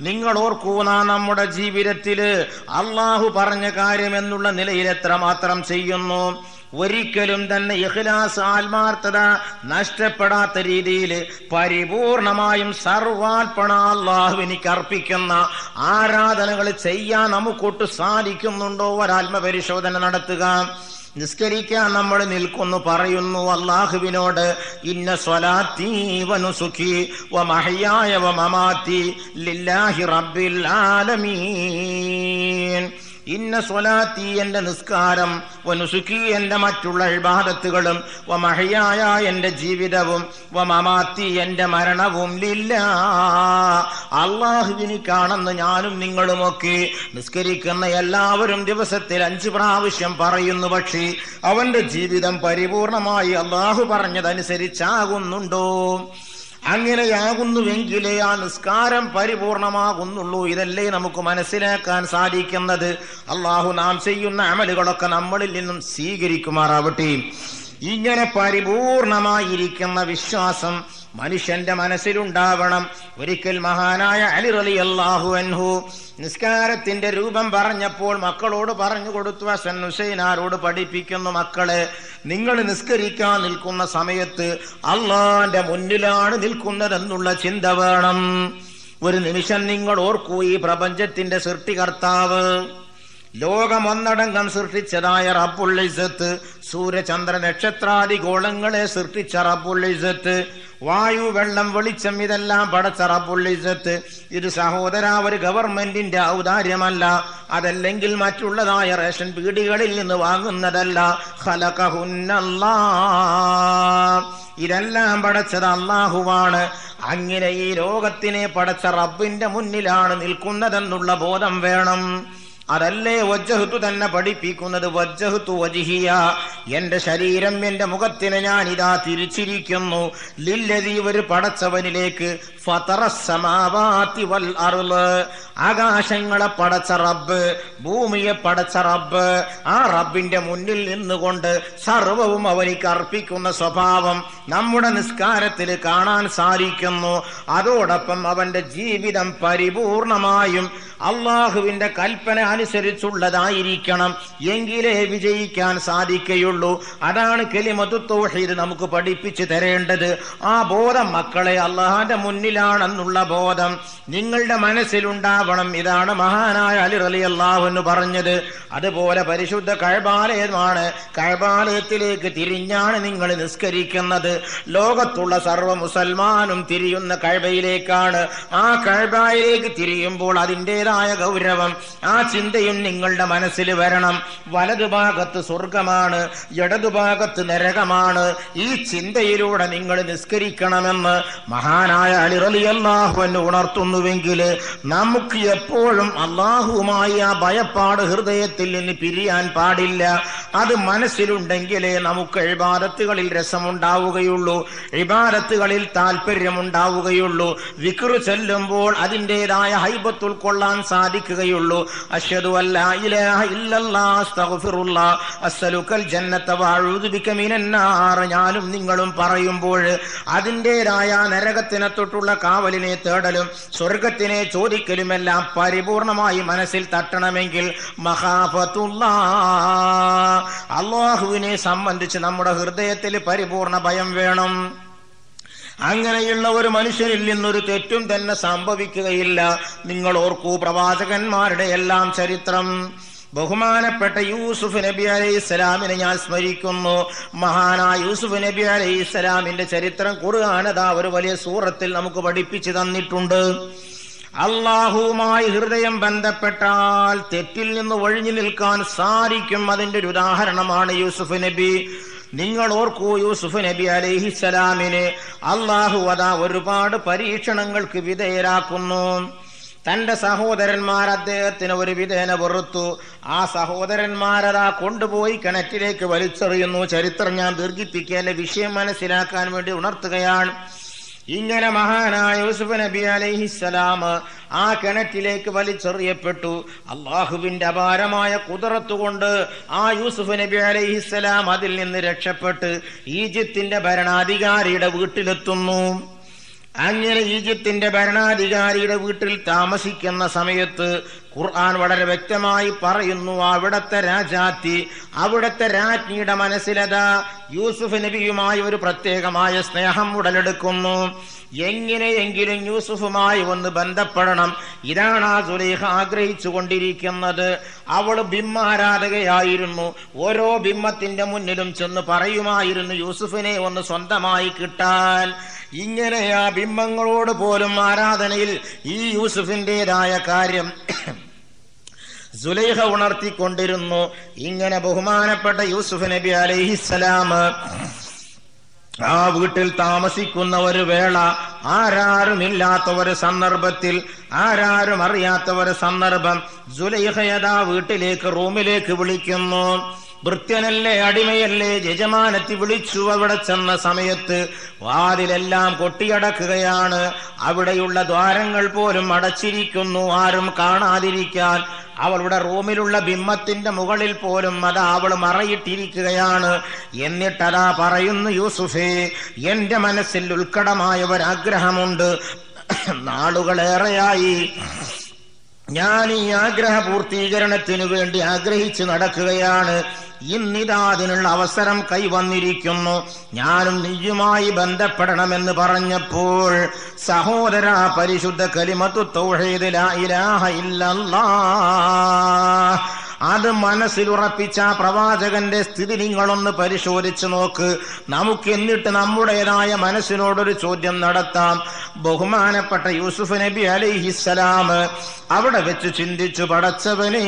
നിങ്ങൾ ഓർക്കൂന നമ്മുടെ ജീവിതത്തിൽ അള്ളാഹു പറഞ്ഞ കാര്യം എന്നുള്ള നിലയിൽ എത്രമാത്രം ചെയ്യുന്നു. ഒരിക്കലും തന്നെ ഇഹ്ലാസ് ആത്മാർത്ഥത നഷ്ടപ്പെടാത്ത രീതിയിൽ പരിപൂർണമായും സർവാത്മണ അള്ളാഹുവിനിക്ക് അർപ്പിക്കുന്ന ആരാധനകൾ ചെയ്യാൻ നമുക്കൊട്ട് സാധിക്കുന്നുണ്ടോ ഒരാത്മപരിശോധന നടത്തുക. നിസ്കരിക്കാൻ നമ്മൾ നിൽക്കുന്നു പറയുന്നു അള്ളാഹുവിനോട് ഇന്ന സ്വലാത്തി വനുസുഖി വമമാത്തി ലില്ലാഹി റബ്ബിൽ ആലമീൻ. ഇന്ന സ്വലാത്തി എന്റെ നിസ്കാരം വനുസുഖി എന്റെ മറ്റുള്ള ഇബാദത്തുകളും മഹയായ എന്റെ ജീവിതവും വ മമാത്തി എന്റെ മരണവും ലില്ല. അള്ളാഹുവിനി കാണുന്ന ഞാനും നിങ്ങളുമൊക്കെ നിസ്കരിക്കുന്ന എല്ലാവരും ദിവസത്തിൽ അഞ്ച് പ്രാവശ്യം പറയുന്നു പക്ഷേ അവന്റെ ജീവിതം പരിപൂർണമായി അള്ളാഹു പറഞ്ഞതനുസരിച്ചാകുന്നുണ്ടോ? അങ്ങനെയാകുന്നുവെങ്കിലേ ആ നിസ്കാരം പരിപൂർണമാകുന്നുള്ളൂ. ഇതല്ലേ നമുക്ക് മനസ്സിലാക്കാൻ സാധിക്കുന്നത്. അള്ളാഹു നാം ചെയ്യുന്ന അമലുകളൊക്കെ നമ്മളിൽ നിന്നും സ്വീകരിക്കുമാറാവട്ടെ. ഇങ്ങനെ പരിപൂർണമായിരിക്കുന്ന വിശ്വാസം മനുഷ്യന്റെ മനസ്സിലുണ്ടാവണം. ഒരിക്കൽ മഹാനായ അലി റലി അള്ളാഹു അൻഹു നിസ്കാരത്തിന്റെ രൂപം പറഞ്ഞപ്പോൾ മക്കളോട് പറഞ്ഞു കൊടുത്തു ഹസൻ ഹുസൈനാരോട് പഠിപ്പിക്കുന്നു മക്കളെ നിങ്ങൾ നിസ്കരിക്കാൻ നിൽക്കുന്ന സമയത്ത് അള്ളാന്റെ മുന്നിലാണ് നിൽക്കുന്നതെന്നുള്ള ചിന്ത വേണം. ഒരു നിമിഷം നിങ്ങൾ ഓർക്കൂ ഈ പ്രപഞ്ചത്തിന്റെ സൃഷ്ടികർത്താവ് ലോകം ഒന്നടങ്കം സൃഷ്ടിച്ചതായ റബ്ബുള്ളിസത്ത് സൂര്യചന്ദ്ര നക്ഷത്രാദി ഗോളങ്ങളെ സൃഷ്ടിച്ച റബ്ബുള്ളിസത്ത് വായു വെള്ളം വെളിച്ചം ഇതെല്ലാം പടച്ച റബ്ബുൽ ഇസത്ത് ഇത് സഹോദര ഒരു ഗവൺമെന്റിന്റെ ഔദാര്യമല്ല. അതല്ലെങ്കിൽ മറ്റുള്ളതായ റേഷൻ പീടികളിൽ നിന്ന് വാങ്ങുന്നതല്ല. ഖലഖഹുന്നല്ലാ. ഇതെല്ലാം പടച്ചത് അള്ളാഹുവാണ് അങ്ങനെ ഈ ലോകത്തിനെ പടച്ച റബ്ബിന്റെ മുന്നിലാണ് നിൽക്കുന്നതെന്നുള്ള ബോധം വേണം. അതല്ലേ വജ്ജഹത്തു തന്നെ പഠിപ്പിക്കുന്നത്? വജ്ജഹത്തു വജിഹിയ. എന്റെ ശരീരം എന്റെ മുഖത്തിന് ഞാൻ ഇതാ തിരിച്ചിരിക്കുന്നു. ലില്ലതി ഒരു പടച്ചവനിലേക്ക് വൽ ആകാശങ്ങളെ പടച്ച റബ്ബ് ഭൂമിയെ പടച്ച റബ്ബ് ആ റബ്ബിന്റെ മുന്നിൽ നിന്നുകൊണ്ട് സർവവും അവനിക്ക് അർപ്പിക്കുന്ന സ്വഭാവം നമ്മുടെ നിസ്കാരത്തിൽ കാണാൻ സാധിക്കുന്നു. അതോടൊപ്പം അവന്റെ ജീവിതം പരിപൂർണമായും അള്ളാഹുവിന്റെ കൽപ്പന അനുസരിച്ചുള്ളതായിരിക്കണം. എങ്കിലേ വിജയിക്കാൻ സാധിക്കുകയുള്ളൂ അതാണ് കെലിമതു തൗഹീദ് നമുക്ക് പഠിപ്പിച്ചു തരേണ്ടത്. ആ ബോധം മക്കളെ അള്ളാഹാന്റെ മുന്നിലാണെന്നുള്ള ബോധം. നിങ്ങളുടെ മനസ്സിലുണ്ടാവണം. ഇതാണ് മഹാനായ അലി അലി അള്ളാഹുന്ന് പറഞ്ഞത്. അതുപോലെ പരിശുദ്ധ കഴബാലയമാണ്. കഴബാലയത്തിലേക്ക് തിരിഞ്ഞാണ് നിങ്ങൾ നിസ്കരിക്കുന്നത്. ലോകത്തുള്ള സർവ മുസൽമാനും തിരിയുന്ന കഴബയിലേക്കാണ്. ആ കഴബായിലേക്ക് തിരിയുമ്പോൾ അതിന്റെതായ ഗൗരവം. ആ ചിന്തയും നിങ്ങളുടെ മനസ്സിൽ വരണം. വലതുഭാഗത്ത് സ്വർഗമാണ് ഇടതുഭാഗത്ത് നരകമാണ്. ഈ ചിന്തയിലൂടെ നിങ്ങൾ നിസ്കരിക്കണമെന്ന് മഹാനായ അലിറലി എന്നെ ഉണർത്തുന്നുവെങ്കിൽ നമുക്ക് എപ്പോഴും അള്ളാഹുവുമായി ആ ഭയപ്പാട് ഹൃദയത്തിൽ നിന്ന് പിരിയാൻ പാടില്ല. അത് മനസ്സിലുണ്ടെങ്കിലേ നമുക്ക് ഇബാദത്തുകളിൽ രസമുണ്ടാവുകയുള്ളൂ ഇബാദത്തുകളിൽ താല്പര്യമുണ്ടാവുകയുള്ളൂ വിക്രു ചെല്ലുമ്പോൾ അതിന്റെതായ ഹൈബത്ത് ഉൾക്കൊള്ളാൻ സാധിക്കുകയുള്ളൂ. മിനന്നാർ ഞാനും നിങ്ങളും പറയുമ്പോൾ അതിന്റെതായ നരകത്തിനെ തൊട്ടുള്ള കാവലിനെ തേടലും സ്വർഗത്തിനെ ചോദിക്കലുമെല്ലാം പരിപൂർണമായി മനസ്സിൽ തട്ടണമെങ്കിൽ മഹാഫത്തുള്ള അള്ളാഹുവിനെ സംബന്ധിച്ച് നമ്മുടെ ഹൃദയത്തിൽ പരിപൂർണ ഭയം വേണം. അങ്ങനെയുള്ള ഒരു മനുഷ്യനിൽ നിന്നൊരു തെറ്റും തന്നെ സംഭവിക്കുകയില്ല. നിങ്ങൾ ഓർക്കൂ പ്രവാചകന്മാരുടെ എല്ലാം ചരിത്രം. ബഹുമാനപ്പെട്ട യൂസുഫ് നബി അലൈഹി ഇസ്ലാമിനെ ഞാൻ സ്മരിക്കുന്നു. മഹാനായ യൂസുഫ് നബി അലൈഹി ഇസ്ലാമിന്റെ ചരിത്രം കുറുകാനതാ ഒരു വലിയ സൂറത്തിൽ നമുക്ക് പഠിപ്പിച്ചു തന്നിട്ടുണ്ട്. അള്ളാഹുവുമായി ഹൃദയം ബന്ധപ്പെട്ടാൽ തെറ്റിൽ നിന്ന് ഒഴിഞ്ഞു നിൽക്കാൻ സാധിക്കും അതിന്റെ ഒരു ഉദാഹരണമാണ് യൂസുഫ് നബി. നിങ്ങൾ ഓർക്കൂ യൂസുഫ് നബി അലൈഹിസലാമിനെ അള്ളാഹു അതാ ഒരുപാട് പരീക്ഷണങ്ങൾക്ക് വിധേയരാക്കുന്നു. തന്റെ സഹോദരന്മാർ അദ്ദേഹത്തിന് ഒരു വിധേന വെറുത്തു. ആ സഹോദരന്മാരതാ കൊണ്ടുപോയി കിണറ്റിലേക്ക് വലിച്ചെറിയുന്നു. ചരിത്രം ഞാൻ ദീർഘിപ്പിക്കേണ്ട വിഷയം മനസ്സിലാക്കാൻ വേണ്ടി ഉണർത്തുകയാണ്. ഇങ്ങനെ മഹാനായ യൂസുഫ് നബി അലൈഹിസ്സലാം ആ കിണറ്റിലേക്ക് വലിച്ചെറിയപ്പെട്ടു. അള്ളാഹുവിന്റെ അപാരമായ കുതിരത്തുകൊണ്ട് ആ യൂസുഫ് നബി അലൈഹിസ്സലാം അതിൽ നിന്ന് രക്ഷപ്പെട്ട് ഈജിപ്തിന്റെ ഭരണാധികാരിയുടെ വീട്ടിലെത്തുന്നു. അങ്ങനെ ഈജിപ്തിന്റെ ഭരണാധികാരിയുടെ വീട്ടിൽ താമസിക്കുന്ന സമയത്ത് ഖുർആൻ വളരെ വ്യക്തമായി പറയുന്നു അവിടത്തെ രാജാത്തി അവിടത്തെ രാജ്ഞിയുടെ മനസ്സിലതാ യൂസുഫ് നബിയുമായി ഒരു പ്രത്യേകമായ സ്നേഹം ഉടലെടുക്കുന്നു. എങ്ങനെയെങ്കിലും യൂസുഫുമായി ഒന്ന് ബന്ധപ്പെടണം. ഇതാണ് ആ സുലേഖ ആഗ്രഹിച്ചു കൊണ്ടിരിക്കുന്നത് അവൾ ബിംബാരാധകയായിരുന്നു ഓരോ ബിംബത്തിന്റെ മുന്നിലും ചെന്ന് പറയുമായിരുന്നു യൂസുഫിനെ ഒന്ന് സ്വന്തമായി കിട്ടാൻ. ഇങ്ങനെ ആ ബിംബങ്ങളോട് പോലും ആരാധനയിൽ ഈ യൂസുഫിന്റെതായ കാര്യം സുലൈഹ ഉണർത്തിക്കൊണ്ടിരുന്നു. ഇങ്ങനെ ബഹുമാനപ്പെട്ട യൂസുഫ് നബി അലൈഹിസ്സലാം ആ വീട്ടിൽ താമസിക്കുന്ന ഒരു വേള ആരാരുമില്ലാത്ത ഒരു സന്ദർഭത്തിൽ ആരാരും അറിയാത്ത ഒരു സന്ദർഭം സുലൈഹയതാ വീട്ടിലേക്ക് റൂമിലേക്ക് വിളിക്കുന്നു. ഭൃത്യനല്ലേ അടിമയല്ലേ യജമാനത്തി വിളിച്ചു അവിടെ ചെന്ന സമയത്ത് വാതിലെല്ലാം കൊട്ടിയടക്കുകയാണ്. അവിടെയുള്ള ദ്വാരങ്ങൾ പോലും അടച്ചിരിക്കുന്നു. ആരും കാണാതിരിക്കാൻ അവളുടെ റൂമിലുള്ള ബിംബത്തിന്റെ മുകളിൽ പോലും അത് അവൾ മറയിട്ടിരിക്കുകയാണ്. എന്നിട്ടതാ പറയുന്നു യൂസുഫേ എന്റെ മനസ്സിൽ ഉൾക്കടമായ ഒരാഗ്രഹമുണ്ട്. നാളുകളേറെയായി ഞാൻ ഈ ആഗ്രഹ പൂർത്തീകരണത്തിനു വേണ്ടി ആഗ്രഹിച്ചു നടക്കുകയാണ്. ഇന്നിതാ അതിനുള്ള അവസരം കൈവന്നിരിക്കുന്നു. ഞാനും നീയുമായി ബന്ധപ്പെടണമെന്ന് പറഞ്ഞപ്പോൾ സഹോദര പരിശുദ്ധ കലിമത്തു തൗഹീദ് ലാ ഇലാഹ ഇല്ലല്ലാ അത് മനസ്സിലുറപ്പിച്ച പ്രവാചകന്റെ സ്ഥിതി നിങ്ങളൊന്ന് പരിശോധിച്ചു നോക്ക്. നമുക്ക് എന്നിട്ട് നമ്മുടേതായ മനസ്സിനോടൊരു ചോദ്യം നടത്താം. ബഹുമാനപ്പെട്ട യൂസുഫ് നബി അലൈഹിസ്സലാം അവിടെ വെച്ച് ചിന്തിച്ചു പടച്ചവനെ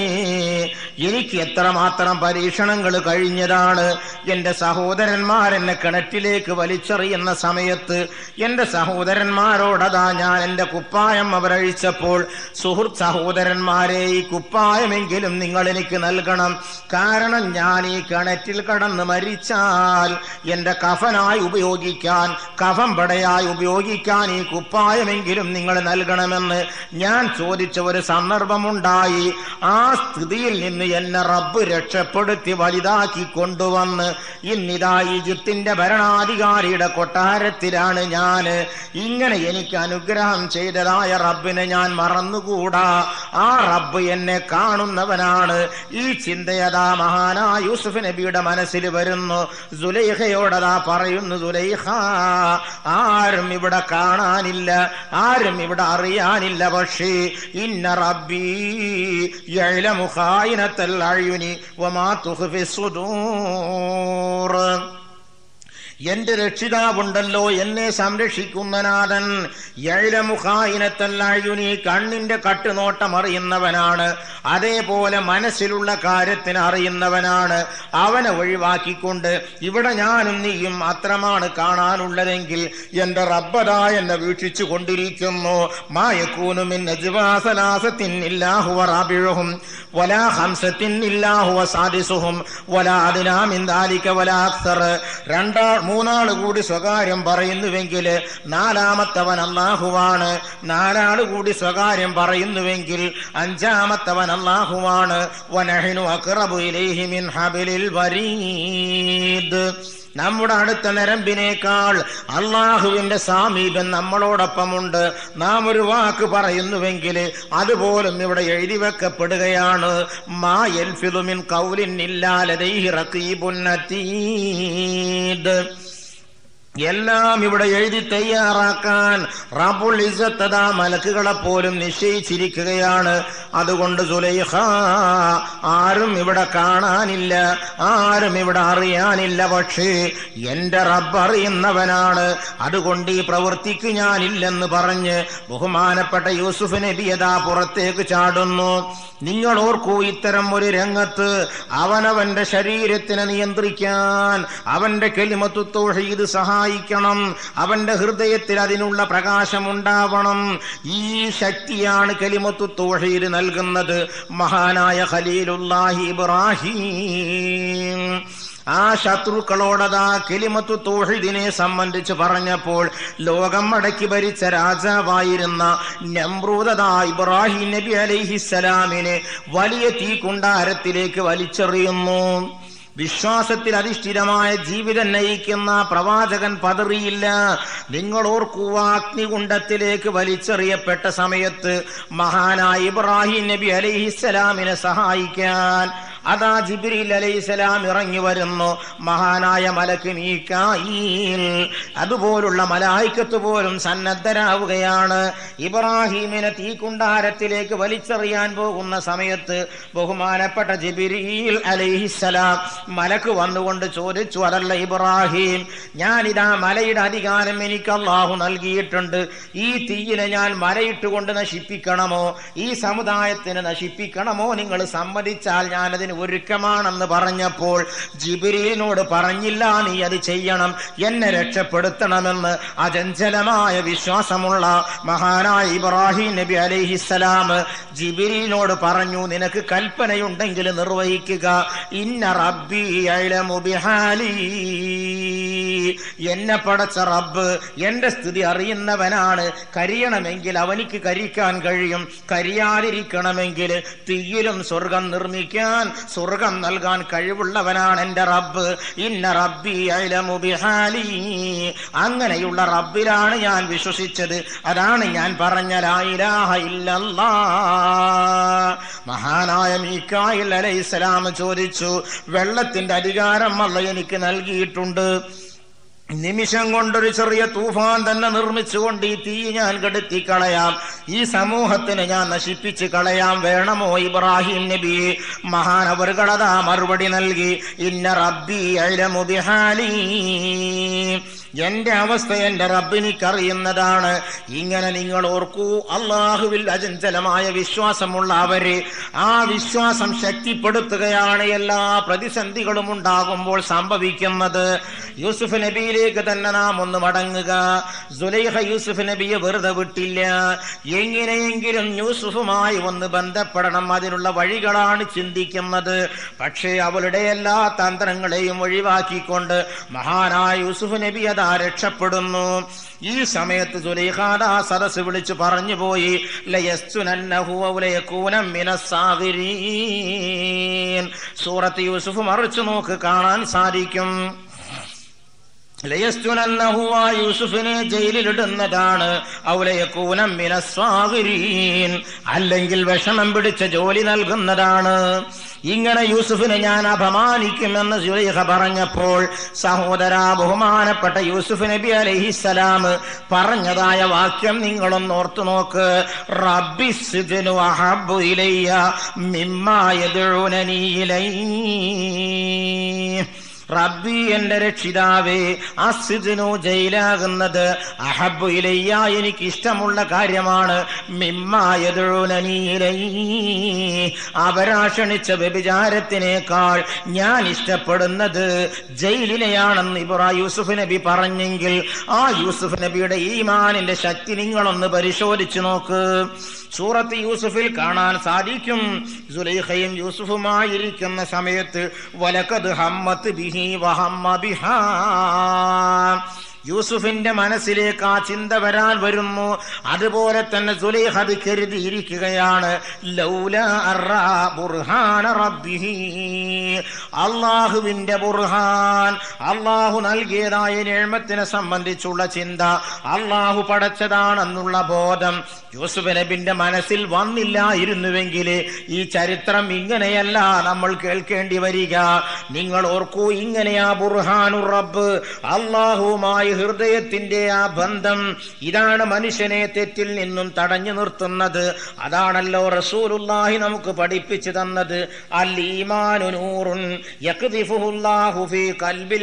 എനിക്ക് എത്രമാത്രം പരീക്ഷണങ്ങൾ കഴിഞ്ഞതാണ്. എന്റെ സഹോദരന്മാർ എന്നെ കിണറ്റിലേക്ക് വലിച്ചെറിയുന്ന സമയത്ത് എന്റെ സഹോദരന്മാരോടതാ ഞാൻ എന്റെ കുപ്പായം അവരഴിച്ചപ്പോൾ സുഹൃത്ത് സഹോദരന്മാരെ ഈ കുപ്പായമെങ്കിലും നിങ്ങൾ എനിക്ക് നൽകണം. കാരണം ഞാൻ ഈ കിണറ്റിൽ കടന്ന് മരിച്ചാൽ എന്റെ കഫനായി ഉപയോഗിക്കാൻ കഫം പടയായി ഉപയോഗിക്കാൻ ഈ കുപ്പായമെങ്കിലും നിങ്ങൾ നൽകണമെന്ന് ഞാൻ ചോദിച്ച ഒരു സന്ദർഭമുണ്ടായി. ആ സ്ഥിതിയിൽ നിന്ന് എന്നെ റബ്ബ് രക്ഷപ്പെടുത്തി വലുതാക്കി കൊണ്ടുവന്ന് ഇന്നിതാ ഈജിപ്തിന്റെ ഭരണാധികാരിയുടെ കൊട്ടാരത്തിലാണ് ഞാൻ ഇങ്ങനെ എനിക്ക് അനുഗ്രഹം ചെയ്തതായ റബ്ബിനെ ഞാൻ മറന്നുകൂടാ. ആ റബ്ബ് എന്നെ കാണുന്നവനാണ്. ഈ ചിന്തയതാ മഹാനാ യൂസുഫ് നബിയുടെ മനസ്സിൽ വരുന്നു. സുലൈഹയോടതാ പറയുന്നു സുലൈഹ ആരും ഇവിടെ കാണാനില്ല ആരും ഇവിടെ അറിയാനില്ല പക്ഷേ ഇന്ന റബ്ബി യഅലമു بصدور എന്റെ രക്ഷിതാവുണ്ടല്ലോ എന്നെ സംരക്ഷിക്കുന്ന നാഥൻ. എഴമുഖായിനത്തല്ലായുനി കണ്ണിന്റെ കട്ടുനോട്ടം അറിയുന്നവനാണ്. അതേപോലെ മനസ്സിലുള്ള കാര്യത്തിന് അറിയുന്നവനാണ്. അവനെ ഒഴിവാക്കിക്കൊണ്ട് ഇവിടെ ഞാനും നീയും അത്രമാണ് കാണാനുള്ളതെങ്കിൽ എന്റെ റബ്ബതാ എന്നെ വീക്ഷിച്ചു കൊണ്ടിരിക്കുന്നു മായക്കൂനുമിൻ റാബിഴുഹും വലാ ഇല്ലാഹുവ സാദിസുഹും വലാ അദിനാമിൻ ദാലിക വലാ അക്സർ. രണ്ടാ മൂന്നാൾ കൂടി സ്വകാര്യം പറയുന്നുവെങ്കിൽ നാലാമത്തവൻ അള്ളാഹുവാണ് നാലാൾ കൂടി സ്വകാര്യം പറയുന്നുവെങ്കിൽ അഞ്ചാമത്തവൻ അള്ളാഹുവാണ് വനഹിനു അക്റബു ഹബിലിൽ വരീദ്. നമ്മുടെ അടുത്ത നരമ്പിനേക്കാൾ അള്ളാഹുവിന്റെ സാമീപ്യം നമ്മളോടൊപ്പമുണ്ട്. നാം ഒരു വാക്ക് പറയുന്നുവെങ്കിൽ അതുപോലും ഇവിടെ എഴുതി വെക്കപ്പെടുകയാണ്. മാ എൽഫിലുമിൻ കൗലിൻ എല്ലാം ഇവിടെ എഴുതി തയ്യാറാക്കാൻ റബുൽ ഇസത്തതാ മലക്കുകളെ പോലും നിശ്ചയിച്ചിരിക്കുകയാണ്. അതുകൊണ്ട് സുലൈഹ ആരും ഇവിടെ കാണാനില്ല ആരും ഇവിടെ അറിയാനില്ല. പക്ഷേ എന്റെ റബ്ബ് അറിയുന്നവനാണ്. അതുകൊണ്ട് ഈ പ്രവൃത്തിക്ക് ഞാനില്ലെന്ന് പറഞ്ഞ് ബഹുമാനപ്പെട്ട യൂസുഫ് നബിയതാ പുറത്തേക്ക് ചാടുന്നു. നിങ്ങൾ ഓർക്കൂ ഇത്തരം ഒരു രംഗത്ത് അവനവന്റെ ശരീരത്തിനെ നിയന്ത്രിക്കാൻ അവന്റെ കെലിമത്തു തൗഹീദ് സഹായിക്കണം. അവന്റെ ഹൃദയത്തിൽ അതിനുള്ള പ്രകാശമുണ്ടാവണം. ഈ ശക്തിയാണ് കലിമത്തു തോഷയിൽ നൽകുന്നത്. മഹാനായ ഖലീലുല്ലാഹി ഇബ്രാഹിം. ആ ശത്രുക്കളോടതാ കെലിമത്തു തോഹിദിനെ സംബന്ധിച്ച് പറഞ്ഞപ്പോൾ ലോകം അടക്കി ഭരിച്ച രാജാവായിരുന്ന നമ്രൂതദാ ഇബ്രാഹിം നബി അലൈഹിസ്സലാമിനെ വലിയ തീ കുണ്ടാരത്തിലേക്ക് വലിച്ചെറിയുന്നു. വിശ്വാസത്തിൽ അധിഷ്ഠിതമായ ജീവിതം നയിക്കുന്ന പ്രവാചകൻ പതറിയില്ല. നിങ്ങൾ ഓർക്കുക അഗ്നികുണ്ടത്തിലേക്ക് വലിച്ചെറിയപ്പെട്ട സമയത്ത് മഹാനായ ഇബ്രാഹിം നബി അലൈഹിസ്സലാമിനെ സഹായിക്കാൻ അതാ ജിബ്രീൽ അലൈഹിസ്സലാം ഇറങ്ങി വരുന്നു. മഹാനായ മലക്ക് മീക്കായിൽ. അതുപോലുള്ള മലായിക്കത്ത് പോലും സന്നദ്ധരാവുകയാണ്. ഇബ്രാഹിമിനെ തീക്കുണ്ടാരത്തിലേക്ക് വലിച്ചെറിയാൻ പോകുന്ന സമയത്ത് ബഹുമാനപ്പെട്ട ജിബ്രീൽ അലൈഹിസ്സലാം മലക്ക് വന്നുകൊണ്ട് ചോദിച്ചു അതല്ല ഇബ്രാഹിം ഞാനിതാ മലയുടെ അധികാരം എനിക്ക് അള്ളാഹു നൽകിയിട്ടുണ്ട്. ഈ തീയിനെ ഞാൻ മലയിട്ടുകൊണ്ട് നശിപ്പിക്കണമോ? ഈ സമുദായത്തിന് നശിപ്പിക്കണമോ നിങ്ങൾ സമ്മതിച്ചാൽ ഞാനതിന് ഒരുക്കമാണെന്ന് പറഞ്ഞപ്പോൾ ജിബിരിയിനോട് പറഞ്ഞില്ല നീ അത് ചെയ്യണം എന്നെ രക്ഷപ്പെടുത്തണമെന്ന് അചഞ്ചലമായ വിശ്വാസമുള്ള മഹാനായ ഇബ്രാഹിം നബി അലൈഹിസ്സലാം ജിബിരിയിനോട് പറഞ്ഞു നിനക്ക് കൽപ്പനയുണ്ടെങ്കിൽ നിർവഹിക്കുക. ഇന്ന റബ്ബി ബിഹാലി. എന്നെ പടച്ച റബ്ബ് എന്റെ സ്ഥിതി അറിയുന്നവനാണ്. കരിയണമെങ്കിൽ അവനിക്ക് കരിക്കാൻ കഴിയും. കരിയാതിരിക്കണമെങ്കിൽ തീയിലും സ്വർഗം നിർമ്മിക്കാൻ സ്വർഗം നൽകാൻ കഴിവുള്ളവനാണ് എന്റെ റബ്ബ്. ഇന്ന റബ്ബി അലമു ബിഹാലി. അങ്ങനെയുള്ള റബ്ബിലാണ് ഞാൻ വിശ്വസിച്ചത്. അതാണ് ഞാൻ പറഞ്ഞ മഹാനായ മീക്കായിൽ അലൈഹിസ്സലാം ചോദിച്ചു വെള്ളത്തിന്റെ അധികാരം അല്ല എനിക്ക് നൽകിയിട്ടുണ്ട്. നിമിഷം കൊണ്ടൊരു ചെറിയ തൂഫാൻ തന്നെ നിർമ്മിച്ചുകൊണ്ട് ഈ തീ ഞാൻ കെടുത്തി കളയാം. ഈ സമൂഹത്തിന് ഞാൻ നശിപ്പിച്ച് കളയാം. വേണമോ ഇബ്രാഹിം നബി? മഹാനവറുകളതാ മറുപടി നൽകി. ഇന്ന റബ്ബി അലമുബിഹാലി എന്റെ അവസ്ഥ എന്റെ റബ്ബിനിക്കറിയുന്നതാണ്. ഇങ്ങനെ നിങ്ങൾ ഓർക്കൂ അള്ളാഹുവിൽ അചഞ്ചലമായ വിശ്വാസമുള്ള അവർ ആ വിശ്വാസം ശക്തിപ്പെടുത്തുകയാണ് എല്ലാ പ്രതിസന്ധികളും ഉണ്ടാകുമ്പോൾ സംഭവിക്കുന്നത്. യൂസുഫ് നബിയിലേക്ക് തന്നെ നാം ഒന്ന് മടങ്ങുക. സുലൈഹ യൂസുഫ് നബിയെ വെറുതെ വിട്ടില്ല. എങ്ങനെയെങ്കിലും യൂസുഫുമായി ഒന്ന് ബന്ധപ്പെടണം അതിനുള്ള വഴികളാണ് ചിന്തിക്കുന്നത്. പക്ഷേ അവളുടെ എല്ലാ തന്ത്രങ്ങളെയും ഒഴിവാക്കിക്കൊണ്ട് മഹാനായ യൂസുഫ് നബി അതാ രക്ഷപ്പെടുന്നു. ഈ സമയത്ത് സുലൈഖാദ സദസ് വിളിച്ചു പറഞ്ഞു പോയി സൂറത്ത് യൂസുഫ് മറിച്ചു നോക്ക് കാണാൻ സാധിക്കും. യൂസുഫിനെ ജയിലിലിടുന്നതാണ്. അല്ലെങ്കിൽ വിഷമം പിടിച്ച ജോലി നൽകുന്നതാണ്. ഇങ്ങനെ യൂസുഫിനെ ഞാൻ അപമാനിക്കുമെന്ന് സുലൈഖ പറഞ്ഞപ്പോൾ സഹോദര ബഹുമാനപ്പെട്ട യൂസുഫ് നബി അലഹിസലാം പറഞ്ഞതായ വാക്യം നിങ്ങളൊന്ന് ഓർത്തു നോക്ക്. ഇലൈ. റബ്ബി എന്റെ രക്ഷിതാവേ അസിദിനു ജയിലാകുന്നത് അഹബു ഇലയ്യ എനിക്ക് ഇഷ്ടമുള്ള കാര്യമാണ് അവരാക്ഷണിച്ച അവരാ ക്ഷണിച്ച വ്യഭിചാരത്തിനേക്കാൾ ഞാൻ ഇഷ്ടപ്പെടുന്നത് ജയിലിനെയാണെന്ന് ഇബ്രാ യൂസുഫ് നബി പറഞ്ഞെങ്കിൽ ആ യൂസുഫ് നബിയുടെ ഈമാനിന്റെ ശക്തി നിങ്ങളൊന്ന് പരിശോധിച്ചു നോക്ക്. സൂറത്ത് യൂസുഫിൽ കാണാൻ സാധിക്കും. സുലൈഖയും യൂസുഫുമായിരിക്കുന്ന സമയത്ത് വലക്കത് ഹമ്മത്ത് वहम् अभिहा യൂസുഫിന്റെ മനസ്സിലേക്ക് ആ ചിന്ത വരാൻ വരുന്നു. അതുപോലെ തന്നെ അത് കരുതിയിരിക്കുകയാണ് അള്ളാഹുവിന്റെ ബുർഹാൻ അള്ളാഹു നൽകിയതായ നിഴമത്തിനെ സംബന്ധിച്ചുള്ള ചിന്ത അള്ളാഹു പടച്ചതാണെന്നുള്ള ബോധം യൂസുഫ് നബിന്റെ മനസ്സിൽ വന്നില്ലായിരുന്നുവെങ്കിൽ ഈ ചരിത്രം ഇങ്ങനെയല്ല നമ്മൾ കേൾക്കേണ്ടി വരിക. നിങ്ങൾ ഓർക്കൂ ഇങ്ങനെയാ ബുർഹാനു റബ്ബ് ഹൃദയത്തിന്റെ ആ ബന്ധം ഇതാണ് മനുഷ്യനെ തെറ്റിൽ നിന്നും തടഞ്ഞു നിർത്തുന്നത്. അതാണല്ലോ റസൂലുല്ലാഹി നമുക്ക് പഠിപ്പിച്ചു തന്നത്. അൽ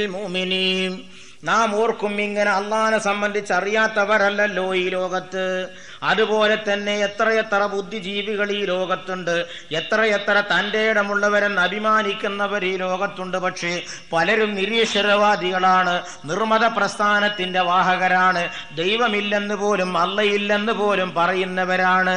മുഅ്മിനീൻ. നാം ഓർക്കും ഇങ്ങനെ അള്ളാനെ സംബന്ധിച്ച് അറിയാത്തവരല്ലല്ലോ ഈ ലോകത്ത്. അതുപോലെ തന്നെ എത്രയെത്ര ബുദ്ധിജീവികൾ ഈ ലോകത്തുണ്ട് എത്രയെത്ര തന്റെ ഇടമുള്ളവരെന്ന് അഭിമാനിക്കുന്നവർ ഈ ലോകത്തുണ്ട്. പക്ഷേ പലരും നിരീശ്വരവാദികളാണ് നിർമ്മത പ്രസ്ഥാനത്തിന്റെ വാഹകരാണ് ദൈവമില്ലെന്ന് പോലും അല്ലയില്ലെന്ന് പോലും പറയുന്നവരാണ്.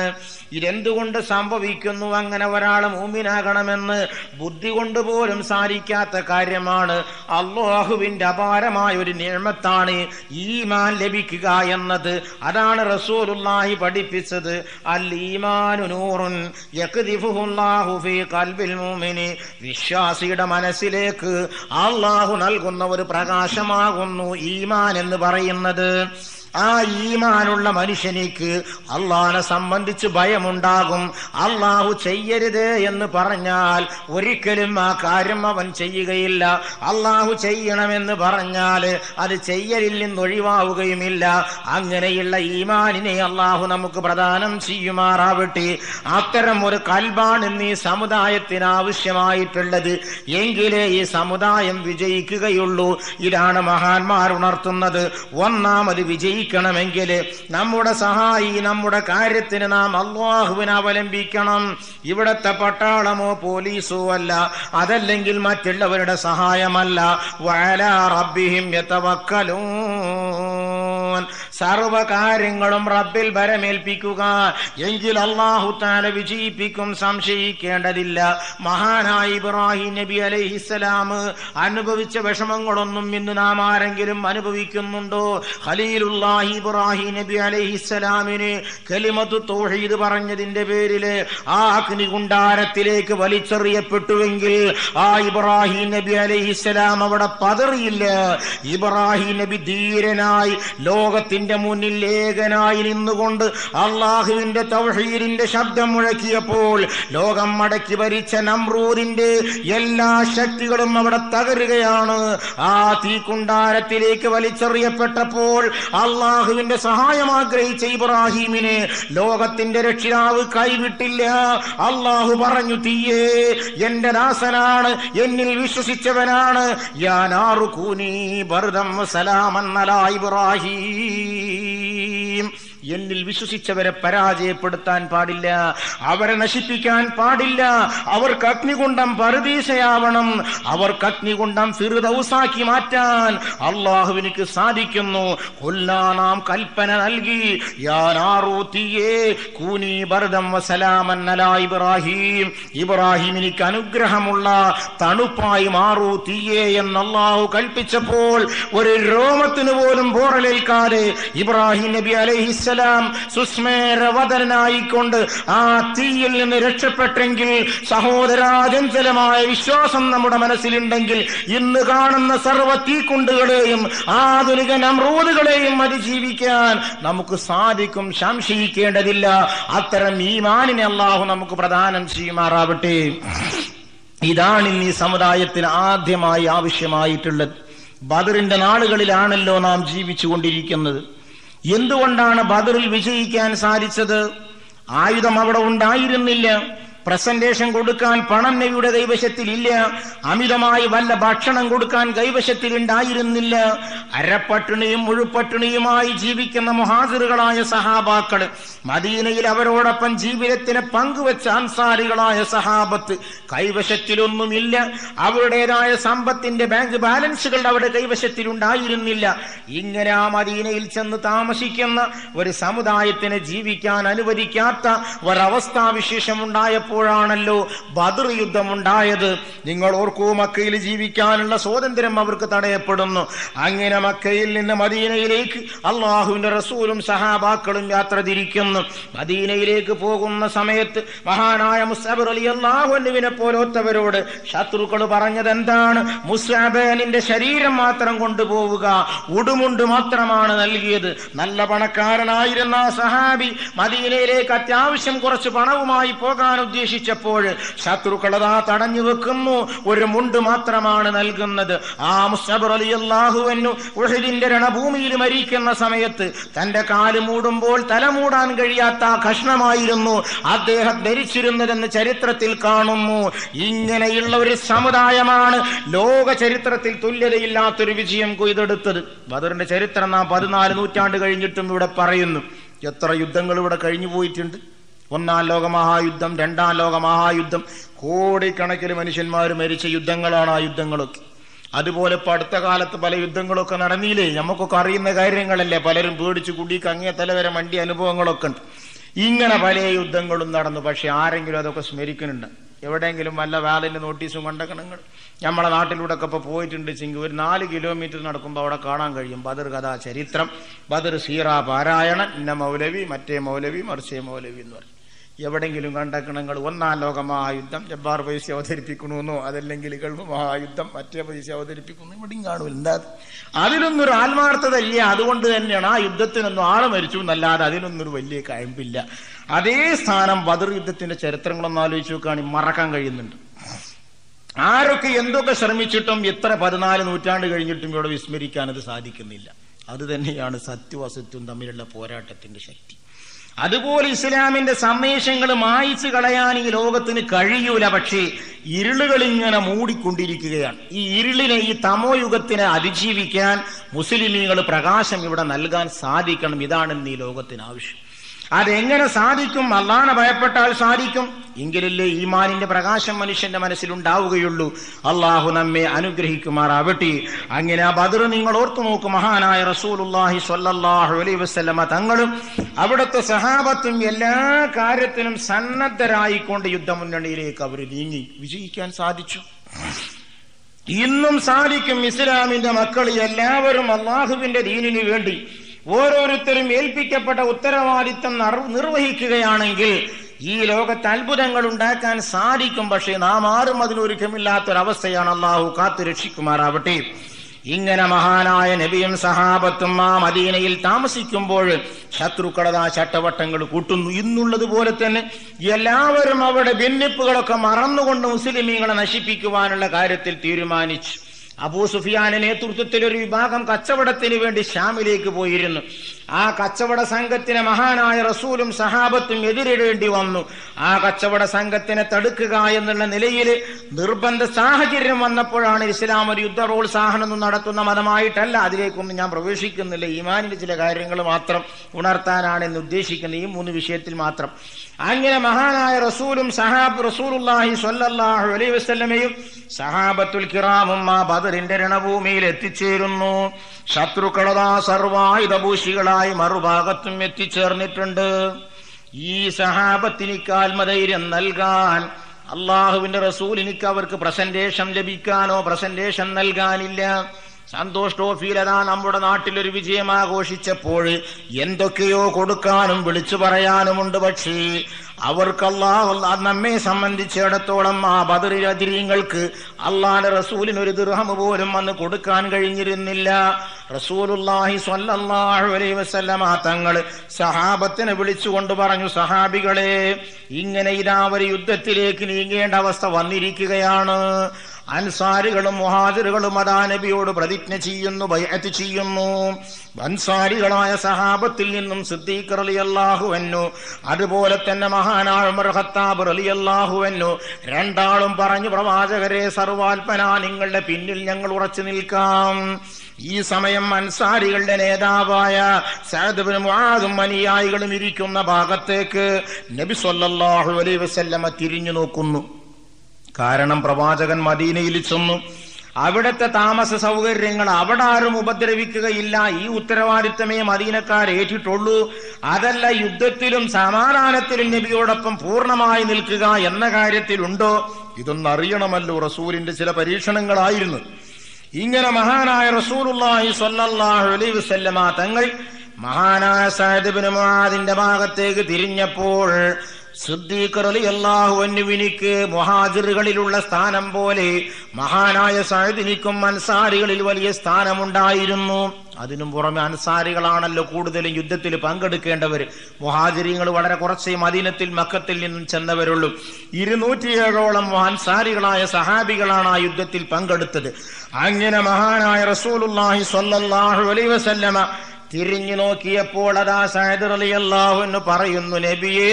ഇതെന്തുകൊണ്ട് സംഭവിക്കുന്നു? അങ്ങനെ ഒരാൾ മൂമിനാകണമെന്ന് ബുദ്ധി കൊണ്ട് പോലും സാധിക്കാത്ത കാര്യമാണ്. അള്ളാഹുവിന്റെ അപാരമായ ഒരു നിയമത്താണ് ഈമാൻ ലഭിക്കുക എന്നത്. അതാണ് റസൂലുള്ളാഹി പഠിപ്പിച്ചത്. അൽ ഈമാനു ഫീ വിശ്വാസിയുടെ മനസ്സിലേക്ക് അള്ളാഹു നൽകുന്ന ഒരു പ്രകാശമാകുന്നു ഈമാൻ എന്ന് പറയുന്നത്. ആ ഈമാനുള്ള മനുഷ്യനിക്ക് അള്ളാനെ സംബന്ധിച്ച് ഭയമുണ്ടാകും. അള്ളാഹു ചെയ്യരുത് എന്ന് പറഞ്ഞാൽ ഒരിക്കലും ആ കാര്യം അവൻ ചെയ്യുകയില്ല. അള്ളാഹു ചെയ്യണമെന്ന് പറഞ്ഞാൽ അത് ചെയ്യലിൽ നിന്ന് ഒഴിവാവുകയുമില്ല. അങ്ങനെയുള്ള ഈമാനിനെ അള്ളാഹു നമുക്ക് പ്രദാനം ചെയ്യുമാറാവട്ടെ. അത്തരം ഒരു കൽബാണ് ഇന്ന് ഈ സമുദായത്തിന് ആവശ്യമായിട്ടുള്ളത്. എങ്കിലേ ഈ സമുദായം വിജയിക്കുകയുള്ളൂ. ഇതാണ് മഹാന്മാർ ഉണർത്തുന്നത്. ഒന്നാമത് വിജയിക്കണമെങ്കിൽ നമ്മുടെ സഹായി നമ്മുടെ കാര്യത്തിന് നാം അള്ളാഹുവിനെ അവലംബിക്കണം. ഇവിടത്തെ പട്ടാളമോ പോലീസോ അല്ല. അതല്ലെങ്കിൽ മറ്റുള്ളവരുടെ സഹായമല്ല. വയലാറബിഹിം റബ്ബിഹിം യതവക്കലൂൻ. സർവകാര്യങ്ങളും റബ്ബിൽ ഭരമേൽപ്പിക്കുക എങ്കിൽ അള്ളാഹു താല വിജയിപ്പിക്കും സംശയിക്കേണ്ടതില്ല. മഹാനായ ഇബ്രാഹിം നബി അലൈഹിസ്സലാം അനുഭവിച്ച വിഷമങ്ങളൊന്നും ഇന്ന് നാം ആരെങ്കിലും അനുഭവിക്കുന്നുണ്ടോ? ഖലീലുല്ലാഹി ഇബ്രാഹിം നബി അലൈഹിസ്സലാമിന് കലിമത്ത് തൗഹീദ് പറഞ്ഞതിന്റെ പേരിൽ ആ അഗ്നികുണ്ടാരത്തിലേക്ക് വലിച്ചെറിയപ്പെട്ടുവെങ്കിൽ ആ ഇബ്രാഹിം നബി അലൈഹിസ്സലാം അവിടെ പതറിയില്ല. ഇബ്രാഹിം നബി ധീരനായി ലോകത്തിന്റെ മുന്നിൽ ഏകനായി നിന്നുകൊണ്ട് അള്ളാഹുവിന്റെ തൗഹീദിന്റെ ശബ്ദം മുഴക്കിയപ്പോൾ ലോകം മടക്കി ഭരിച്ച നമ്രൂദിന്റെ എല്ലാ ശക്തികളും അവിടെ തകരുകയാണ്. ആ തീക്കുണ്ടാരത്തിലേക്ക് വലിച്ചെറിയപ്പെട്ടപ്പോൾ അള്ളാഹുവിന്റെ സഹായം ആഗ്രഹിച്ച ഇബ്രാഹീമിനെ ലോകത്തിന്റെ രക്ഷിതാവ് കൈവിട്ടില്ല. അള്ളാഹു പറഞ്ഞു തീയേ എന്റെ ദാസനാണ് എന്നിൽ വിശ്വസിച്ചവനാണ്. യാനാറു കൂനി ഭരതം സലാമന്നല ഇബ്രാഹിം. الرجيم എന്നിൽ വിശ്വസിച്ചവരെ പരാജയപ്പെടുത്താൻ പാടില്ല. അവരെ നശിപ്പിക്കാൻ പാടില്ല. അവർക്ക് അഗ്നികുണ്ടം പരദീശയാവണം. അവർക്ക് അഗ്നികുണ്ടം ഫിറുദൌസാക്കി മാറ്റാൻ അള്ളാഹുവിനിക്ക് സാധിക്കുന്നു. കൊല്ലാ നാം കൽപ്പന നൽകി. കൂനി ഭരതം വസലാമന്നല ഇബ്രാഹിം. ഇബ്രാഹിമിനിക്ക് അനുഗ്രഹമുള്ള തണുപ്പായി മാറൂ തീയേ എന്ന് അള്ളാഹു കൽപ്പിച്ചപ്പോൾ ഒരു രോമത്തിന് പോലും പോറലേൽക്കാതെ ഇബ്രാഹിം നബി അലൈഹിസ്സലാം സുസ്മേരവതനായിക്കൊണ്ട് ആ തീയിൽ നിന്ന് രക്ഷപ്പെട്ടെങ്കിൽ സഹോദരാചഞ്ചലമായ വിശ്വാസം നമ്മുടെ മനസ്സിലുണ്ടെങ്കിൽ ഇന്ന് കാണുന്ന സർവ തീക്കുണ്ടുകളെയും ആധുനിക നമ്രൂതുകളെയും അതിജീവിക്കാൻ നമുക്ക് സാധിക്കും. സംശയിക്കേണ്ടതില്ല. അത്തരം ഈ മാനിനെ അള്ളാഹു നമുക്ക് പ്രദാനം ചെയ്യുമാറാവട്ടെ. ഇതാണ് ഇന്ന് ഈ സമുദായത്തിന് ആദ്യമായി ആവശ്യമായിട്ടുള്ളത്. ബദറിന്റെ നാളുകളിലാണല്ലോ നാം ജീവിച്ചുകൊണ്ടിരിക്കുന്നത്. എന്തുകൊണ്ടാണ് ബദറിൽ വിജയിക്കാൻ സാധിച്ചത്? ആയുധം അവിടെ ഉണ്ടായിരുന്നില്ല. പ്രസന്റേഷൻ കൊടുക്കാൻ പണം നബിയുടെ കൈവശത്തിലില്ല. അമിതമായി വല്ല ഭക്ഷണം കൊടുക്കാൻ കൈവശത്തിൽ ഉണ്ടായിരുന്നില്ല അരപ്പട്ടിണിയും മുഴുപട്ടിണിയുമായി ജീവിക്കുന്ന മുഹാദിറുകളായ സഹാബാക്കൾ മദീനയിൽ അവരോടൊപ്പം ജീവിതത്തിന് പങ്കുവച്ച അൻസാരികളായ സഹാബത്ത് കൈവശത്തിലൊന്നുമില്ല. അവരുടേതായ സമ്പത്തിന്റെ ബാങ്ക് ബാലൻസുകൾ അവരുടെ കൈവശത്തിൽ ഉണ്ടായിരുന്നില്ല ഇങ്ങനെ ആ മദീനയിൽ ചെന്ന് താമസിക്കുന്ന ഒരു സമുദായത്തിന് ജീവിക്കാൻ അനുവദിക്കാത്ത ഒരവസ്ഥാവിശേഷം ഉണ്ടായപ്പോഴാണല്ലോ ബദർ യുദ്ധമുണ്ടായത്. നിങ്ങൾ ഓർക്കൂ മക്കയിൽ ജീവിക്കാനുള്ള സ്വാതന്ത്ര്യം അവർക്ക് തടയപ്പെടുന്നു. അങ്ങനെ മക്കയിൽ നിന്ന് മദീനയിലേക്ക് അള്ളാഹുവിന്റെ റസൂലും സഹാബാക്കളും യാത്ര തിരിക്കുന്നു. മദീനയിലേക്ക് പോകുന്ന സമയത്ത് മഹാനായ മുസ്തബർ അലി അള്ളാഹുവിനെ പോലോത്തവരോട് ശത്രുക്കൾ പറഞ്ഞത് എന്താണ്? മുസ്താബേനിന്റെ ശരീരം മാത്രം കൊണ്ടുപോവുക ഉടുമുണ്ട് മാത്രമാണ് നൽകിയത്. നല്ല പണക്കാരനായിരുന്ന സഹാബി മദീനയിലേക്ക് അത്യാവശ്യം കുറച്ച് പണവുമായി പോകാൻ ഉദ്ദേശിച്ചു. പ്രവേശിച്ചപ്പോൾ ശത്രുക്കളതാ തടഞ്ഞു വെക്കുന്നു. ഒരു മുണ്ട് മാത്രമാണ് നൽകുന്നത്. ആ മുസ്തബർ അലി രണഭൂമിയിൽ മരിക്കുന്ന സമയത്ത് തന്റെ കാൽ മൂടുമ്പോൾ തലമൂടാൻ കഴിയാത്ത ആ കഷ്ണമായിരുന്നു അദ്ദേഹം ധരിച്ചിരുന്നതെന്ന് ചരിത്രത്തിൽ കാണുന്നു. ഇങ്ങനെയുള്ള ഒരു സമുദായമാണ് ലോക ചരിത്രത്തിൽ തുല്യതയില്ലാത്തൊരു വിജയം കൊയ്തെടുത്തത്. ബദറിന്റെ ചരിത്രം നാം പതിനാല് നൂറ്റാണ്ട് കഴിഞ്ഞിട്ടും ഇവിടെ പറയുന്നു. എത്ര യുദ്ധങ്ങൾ ഇവിടെ കഴിഞ്ഞു പോയിട്ടുണ്ട് ഒന്നാം ലോകമഹായുദ്ധം രണ്ടാം ലോകമഹായുദ്ധം. കോടിക്കണക്കിന് മനുഷ്യന്മാർ മരിച്ച യുദ്ധങ്ങളാണ് ആ യുദ്ധങ്ങളൊക്കെ. അതുപോലെ ഇപ്പൊ അടുത്ത കാലത്ത് പല യുദ്ധങ്ങളൊക്കെ നടന്നില്ലേ? നമുക്കൊക്കെ അറിയുന്ന കാര്യങ്ങളല്ലേ? പലരും പേടിച്ച് കുടി കങ്ങിയ തലവരെ മണ്ടി അനുഭവങ്ങളൊക്കെ ഉണ്ട്. ഇങ്ങനെ പല യുദ്ധങ്ങളും നടന്നു. പക്ഷെ ആരെങ്കിലും അതൊക്കെ സ്മരിക്കുന്നുണ്ട്. എവിടെയെങ്കിലും വല്ല വാലിന്റെ നോട്ടീസും കണ്ടക്കണങ്ങൾ നമ്മളെ നാട്ടിലൂടെ ഒക്കെ ഇപ്പൊ പോയിട്ടുണ്ട് ചെങ്കിൽ ഒരു നാല് കിലോമീറ്റർ നടക്കുമ്പോൾ അവിടെ കാണാൻ കഴിയും. ബദർ കഥാ ചരിത്രം ബദർ സീറ പാരായണൻ. ഇന്ന മൗലവി മറ്റേ മൗലവി മറിച്ചേ മൗലവി എന്ന് പറയും. എവിടെങ്കിലും കണ്ടക്കണങ്ങൾ ഒന്നാം ലോക മഹായുദ്ധം ജബ്ബാർ പൈസ അവതരിപ്പിക്കണമെന്നോ അതല്ലെങ്കിൽ ഗൾഫ് മഹായുദ്ധം മറ്റേ പൈസ അവതരിപ്പിക്കുന്നു? ഇവിടെയും കാണുമല്ലോ അതിലൊന്നും ഒരു ആത്മാർത്ഥത ഇല്ല അതുകൊണ്ട് തന്നെയാണ് ആ യുദ്ധത്തിനൊന്നും ആൾ മരിച്ചു എന്നല്ലാതെ അതിനൊന്നും ഒരു വലിയ കഴമ്പില്ല അതേ സ്ഥാനം ബദർ യുദ്ധത്തിന്റെ ചരിത്രങ്ങളൊന്നും ആലോചിച്ച് നോക്കുകയാണെങ്കിൽ മറക്കാൻ കഴിയുന്നുണ്ട്. ആരൊക്കെ എന്തൊക്കെ ശ്രമിച്ചിട്ടും ഇത്ര പതിനാല് നൂറ്റാണ്ട് കഴിഞ്ഞിട്ടും ഇവിടെ വിസ്മരിക്കാൻ അത് സാധിക്കുന്നില്ല. അത് തന്നെയാണ് സത്യവസത്വം തമ്മിലുള്ള പോരാട്ടത്തിന്റെ ശക്തി. അതുപോലെ ഇസ്ലാമിന്റെ സന്ദേശങ്ങൾ മായിച്ചു കളയാൻ ഈ ലോകത്തിന് കഴിയൂല പക്ഷേ ഇരുളുകൾ ഇങ്ങനെ മൂടിക്കൊണ്ടിരിക്കുകയാണ്. ഈ ഇരുളിനെ ഈ തമോയുഗത്തിനെ അതിജീവിക്കാൻ മുസ്ലിമീങ്ങൾ പ്രകാശം ഇവിടെ നൽകാൻ സാധിക്കണം. ഇതാണ് ഈ ലോകത്തിന് ആവശ്യം. അതെങ്ങനെ സാധിക്കും? അള്ളാനെ ഭയപ്പെട്ടാൽ സാധിക്കും. എങ്കിലല്ലേ ഈമാനിന്റെ പ്രകാശം മനുഷ്യന്റെ മനസ്സിലുണ്ടാവുകയുള്ളൂ. അള്ളാഹു നമ്മെ അനുഗ്രഹിക്കുമാറാവട്ടെ. അങ്ങനെ ആ ബദർ നിങ്ങൾ ഓർത്തു നോക്കും. മഹാനായ റസൂലുല്ലാഹി സ്വല്ലല്ലാഹു അലൈഹി വസല്ലമ തങ്ങളും അവിടുത്തെ സഹാബത്തും എല്ലാ കാര്യത്തിനും സന്നദ്ധരായിക്കൊണ്ട് യുദ്ധമുന്നണിയിലേക്ക് അവർ നീങ്ങി. വിജയിക്കാൻ സാധിച്ചു. ഇന്നും സാധിക്കും ഇസ്ലാമിന്റെ മക്കൾ എല്ലാവരും അള്ളാഹുവിന്റെ ദീനിനു വേണ്ടി. ഓരോരുത്തരും ഏൽപ്പിക്കപ്പെട്ട ഉത്തരവാദിത്തം നിർവഹിക്കുകയാണെങ്കിൽ ഈ ലോകത്ത് അത്ഭുതങ്ങൾ ഉണ്ടാക്കാൻ സാധിക്കും. പക്ഷേ നാം ആരും അതിനൊരുക്കമില്ലാത്തൊരവസ്ഥയാണ് അള്ളാഹു കാത്തു രക്ഷിക്കുമാറാവട്ടെ. ഇങ്ങനെ മഹാനായ നബിയും സഹാബത്തും ആ മദീനയിൽ താമസിക്കുമ്പോൾ ശത്രുക്കളതാ ചട്ടവട്ടങ്ങൾ കൂട്ടുന്നു. ഇന്നുള്ളത് പോലെ തന്നെ എല്ലാവരും അവിടെ ഭിന്നിപ്പുകളൊക്കെ മറന്നുകൊണ്ട് മുസ്ലിമീങ്ങളെ നശിപ്പിക്കുവാനുള്ള കാര്യത്തിൽ തീരുമാനിച്ചു. അബൂ സുഫിയാന്റെ നേതൃത്വത്തിൽ ഒരു വിഭാഗം കച്ചവടത്തിന് വേണ്ടി ഷാമിലേക്ക് പോയിരുന്നു. ആ കച്ചവട സംഘത്തിന് മഹാനായ റസൂലും സഹാബത്തും എതിരിടേണ്ടി വന്നു. ആ കച്ചവട സംഘത്തിനെ തടുക്കുക എന്നുള്ള നിലയിൽ നിർബന്ധ സാഹചര്യം വന്നപ്പോഴാണ് ഇസ്ലാം ഒരു യുദ്ധ പ്രോത്സാഹനം നടത്തുന്ന മതമായിട്ടല്ല. അതിലേക്കൊന്നും ഞാൻ പ്രവേശിക്കുന്നില്ല. ഈമാനിന്റെ ചില കാര്യങ്ങൾ മാത്രം ഉണർത്താനാണ് എന്ന് ഉദ്ദേശിക്കുന്നത്. ഈ മൂന്ന് വിഷയത്തിൽ മാത്രം. അങ്ങനെ മഹാനായ റസൂലും സഹാബ് റസൂലുല്ലാഹി സ്വല്ലല്ലാഹു അലൈഹി വസല്ലമയും സഹാബത്തുൽ കിറാമും ആ ബദറിന്റെ രണഭൂമിയിൽ എത്തിച്ചേരുന്നു. ശത്രുക്കളതാ സർവായുധഭൂഷികളായി മറുഭാഗത്തും എത്തിച്ചേർന്നിട്ടുണ്ട്. ഈ സഹാബത്തിനിക്ക് ആത്മധൈര്യം നൽകാൻ അള്ളാഹുവിന്റെ റസൂലിനിക്ക് അവർക്ക് പ്രസന്റേഷൻ ലഭിക്കാനോ പ്രസന്റേഷൻ നൽകാനില്ല. സന്തോഷ് ട്രോഫിയിലതാ നമ്മുടെ നാട്ടിലൊരു വിജയം ആഘോഷിച്ചപ്പോൾ എന്തൊക്കെയോ കൊടുക്കാനും വിളിച്ചു പറയാനുമുണ്ട് പക്ഷേ അവർക്കല്ലാ നമ്മെ സംബന്ധിച്ചിടത്തോളം ആ ബദറിരതിരിങ്ങൾക്ക് അള്ളാന്റെ റസൂലിന് ഒരു ദൃഹം പോലും വന്ന് കൊടുക്കാൻ കഴിഞ്ഞിരുന്നില്ല. റസൂലുല്ലാഹി സ്വല്ലല്ലാഹു അലൈഹി വസല്ലമ തങ്ങൾ സഹാബത്തിനെ വിളിച്ചുകൊണ്ട് പറഞ്ഞു സഹാബികളെ ഇങ്ങനെ ഇതാ ഒരു യുദ്ധത്തിലേക്ക് നീങ്ങേണ്ട അവസ്ഥ വന്നിരിക്കുകയാണ്. അൻസാരികളും മുഹാജിറുകളും അതാ നബിയോട് പ്രതിജ്ഞ ചെയ്യുന്നു ബൈഅത്ത് ചെയ്യുന്നു. അൻസാരികളായ സഹാബത്തിൽ നിന്നും സിദ്ദീഖ് റളിയല്ലാഹു അൻഹു അതുപോലെ തന്നെ മഹാനാഴ്മർ ഖത്താബ് റളിയല്ലാഹു അൻഹു രണ്ടാളും പറഞ്ഞു പ്രവാചകരെ സർവാത്മന നിങ്ങളുടെ പിന്നിൽ ഞങ്ങൾ ഉറച്ചു നിൽക്കാം. ഈ സമയം അൻസാരികളുടെ നേതാവായ മുആദും അനുയായികളും ഇരിക്കുന്ന ഭാഗത്തേക്ക് നബി സൊല്ലാഹു അലൈഹി വസല്ലമ തിരിഞ്ഞു നോക്കുന്നു. കാരണം പ്രവാചകൻ മദീനയിൽ ചെന്നു. അവിടുത്തെ താമസ സൗകര്യങ്ങൾ അവിടെ ആരും ഉപദ്രവിക്കുകയില്ല. ഈ ഉത്തരവാദിത്തമേ മദീനക്കാർ ഏറ്റിട്ടുള്ളൂ. അതല്ല യുദ്ധത്തിലും സമാധാനത്തിലും നബിയോടൊപ്പം പൂർണമായി നിൽക്കുക എന്ന കാര്യത്തിലുണ്ടോ? ഇതൊന്നറിയണമല്ലോ റസൂലിന്റെ ചില പരീക്ഷണങ്ങളായിരുന്നു. ഇങ്ങനെ മഹാനായ റസൂലുള്ളാഹി സ്വല്ലല്ലാഹു അലൈഹി വസല്ലമ തങ്ങൾ മഹാനായ സഅദ് മഹാദിന്റെ ഭാഗത്തേക്ക് തിരിഞ്ഞപ്പോൾ സിദ്ദീഖ് റളിയല്ലാഹു അൻഹുവിനിക്ക് മുഹാജിറുകളിലുള്ള സ്ഥാനം പോലെ മഹാനായ സഅദിനിക്കും അൻസാരികളിൽ വലിയ സ്ഥാനമുണ്ടായിരുന്നു. അതിനും പുറമെ അൻസാരികളാണല്ലോ കൂടുതലും യുദ്ധത്തിൽ പങ്കെടുക്കേണ്ടവർ. മുഹാജിരിങ്ങൾ വളരെ കുറച്ചേ മദീനത്തിൽ മക്കത്തിൽ നിന്നും ചെന്നവരുള്ളൂ. ഇരുന്നൂറ്റിയേഴോളം അൻസാരികളായ സഹാബികളാണ് ആ യുദ്ധത്തിൽ പങ്കെടുത്തത്. അങ്ങനെ മഹാനായ റസൂലുല്ലാഹി സ്വല്ലല്ലാഹു അലൈഹി വസല്ലമ തിരിഞ്ഞു നോക്കിയപ്പോൾ അതാ സഹദർ അലി അള്ളാഹു പറയുന്നു നബിയേ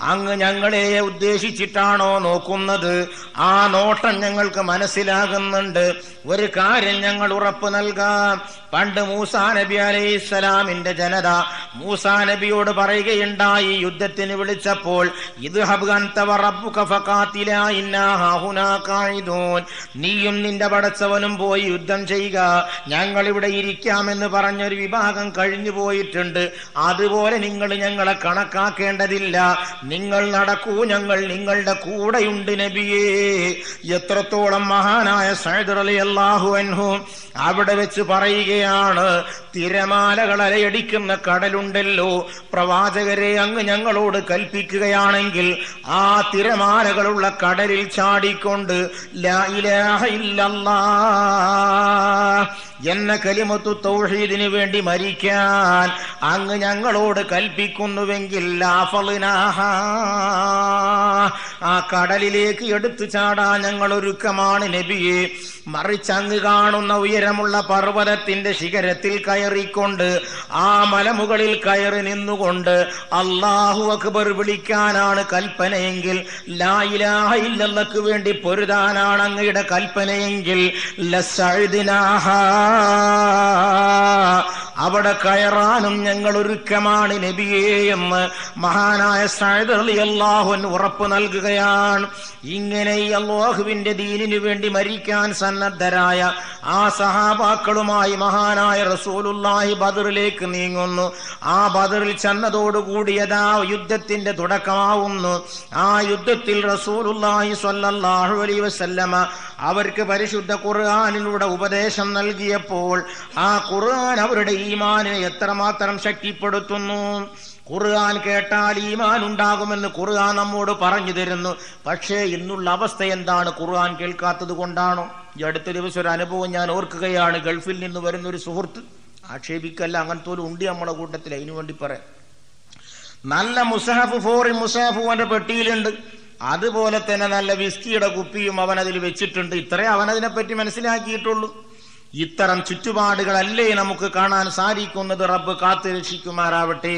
അങ്ങ് ഞങ്ങളെ ഉദ്ദേശിച്ചിട്ടാണോ നോക്കുന്നത്? ആ നോട്ടം ഞങ്ങൾക്ക് മനസ്സിലാകുന്നുണ്ട്. ഒരു കാര്യം ഞങ്ങൾ ഉറപ്പ് നൽകാം. പണ്ട് മൂസാ നബി അലൈഹി സ്വലാമിന്റെ ജനത മൂസാ നബിയോട് പറയുകയുണ്ടായി യുദ്ധത്തിന് വിളിച്ചപ്പോൾ ഇത് നീയും നിന്റെ പടച്ചവനും പോയി യുദ്ധം ചെയ്യുക. ഞങ്ങൾ ഇവിടെ ഇരിക്കാമെന്ന് പറഞ്ഞൊരു വിഭാഗം കഴിഞ്ഞു പോയിട്ടുണ്ട്. അതുപോലെ നിങ്ങൾ ഞങ്ങളെ കണക്കാക്കേണ്ടതില്ല. നിങ്ങൾ നടക്കൂ ഞങ്ങൾ നിങ്ങളുടെ കൂടെയുണ്ട് നബിയേ. എത്രത്തോളം മഹാനായ സൈദർ അലി അള്ളാഹു അൻഹു അവിടെ വെച്ച് പറയുകയാണ് തിരമാലകൾ അലയടിക്കുന്ന കടലുണ്ടല്ലോ പ്രവാചകരെ അങ്ങ് ഞങ്ങളോട് കൽപ്പിക്കുകയാണെങ്കിൽ ആ തിരമാലകളുള്ള കടലിൽ ചാടിക്കൊണ്ട് ലാ ഇലാഹ ഇല്ലല്ലാ എന്ന കലിമത്തു തൗഹീദിന് വേണ്ടി മരിക്കാൻ അങ്ങ് ഞങ്ങളോട് കൽപ്പിക്കുന്നുവെങ്കിൽ ആ കടലിലേക്ക് എടുത്തു ചാടാൻ ഞങ്ങൾ ഒരുക്കമാണ് നബിയെ. മറിച്ച് അങ്ങ് കാണുന്ന ഉയരമുള്ള പർവതത്തിന്റെ ശിഖരത്തിൽ കയറിക്കൊണ്ട് ആ മലമുകളിൽ കയറി നിന്നുകൊണ്ട് അള്ളാഹു അക്ബർ വിളിക്കാനാണ് കൽപ്പനയെങ്കിൽ ലായിലാഹില്ലക്ക് വേണ്ടി പൊരുതാനാണ് അങ്ങയുടെ കൽപ്പനയെങ്കിൽ ലസഴുദിനാഹ അവിടെ കയറാനും ഞങ്ങൾ ഒരുക്കമാണ് നബിയേ എന്ന് മഹാനായ സൈദ് അലി അള്ളാഹുൻ ഉറപ്പ് നൽകുകയാണ്. ഇങ്ങനെ ഈ അള്ളാഹുവിന്റെ ദീനിനു വേണ്ടി മരിക്കാൻ സന്നദ്ധരായ ആ സഹാബാക്കളുമായി മഹാനായ റസൂലുല്ലാഹി ബദറിലേക്ക് നീങ്ങുന്നു. ആ ബദറിൽ ചെന്നതോടുകൂടിയതാ യുദ്ധത്തിന്റെ തുടക്കമാവുന്നു. ആ യുദ്ധത്തിൽ റസൂലുല്ലാഹി സ്വല്ലാഹു അലൈഹി വസല്ലമ അവർക്ക് പരിശുദ്ധ ഖുർആാനിലൂടെ ഉപദേശം നൽകിയപ്പോൾ ആ ഖുർആൻ അവരുടെ ഈമാനെ എത്രമാത്രം ശക്തിപ്പെടുത്തുന്നു? ഖുർആൻ കേട്ടാൽ ഈമാൻ ഉണ്ടാകുമെന്ന് ഖുർആൻ നമ്മോട് പറഞ്ഞു തരുന്നു. പക്ഷേ ഇന്നുള്ള അവസ്ഥ എന്താണ്? ഖുർആൻ കേൾക്കാത്തത് കൊണ്ടാണോ? ഈ അടുത്ത ദിവസം ഒരു അനുഭവം ഞാൻ ഓർക്കുകയാണ്. ഗൾഫിൽ നിന്ന് വരുന്ന ഒരു സുഹൃത്ത് ആക്ഷേപിക്കല്ല അങ്ങനത്തെ ഒരു ഉണ്ട് നമ്മളെ കൂട്ടത്തിൽ അതിനു വേണ്ടി പറയാം. നല്ല മുസാഫ് ഫോറി മുസാഫ് അവന്റെ പെട്ടിയിലുണ്ട്. അതുപോലെ തന്നെ നല്ല വിസ്കിയുടെ കുപ്പിയും അവൻ അതിൽ വെച്ചിട്ടുണ്ട്. ഇത്രേ അവൻ അതിനെപ്പറ്റി മനസ്സിലാക്കിയിട്ടുള്ളൂ. ഇത്തരം ചുറ്റുപാടുകളല്ലേ നമുക്ക് കാണാൻ സാധിക്കുന്നത്? റബ്ബ് കാത്തു രക്ഷിക്കുമാറാവട്ടെ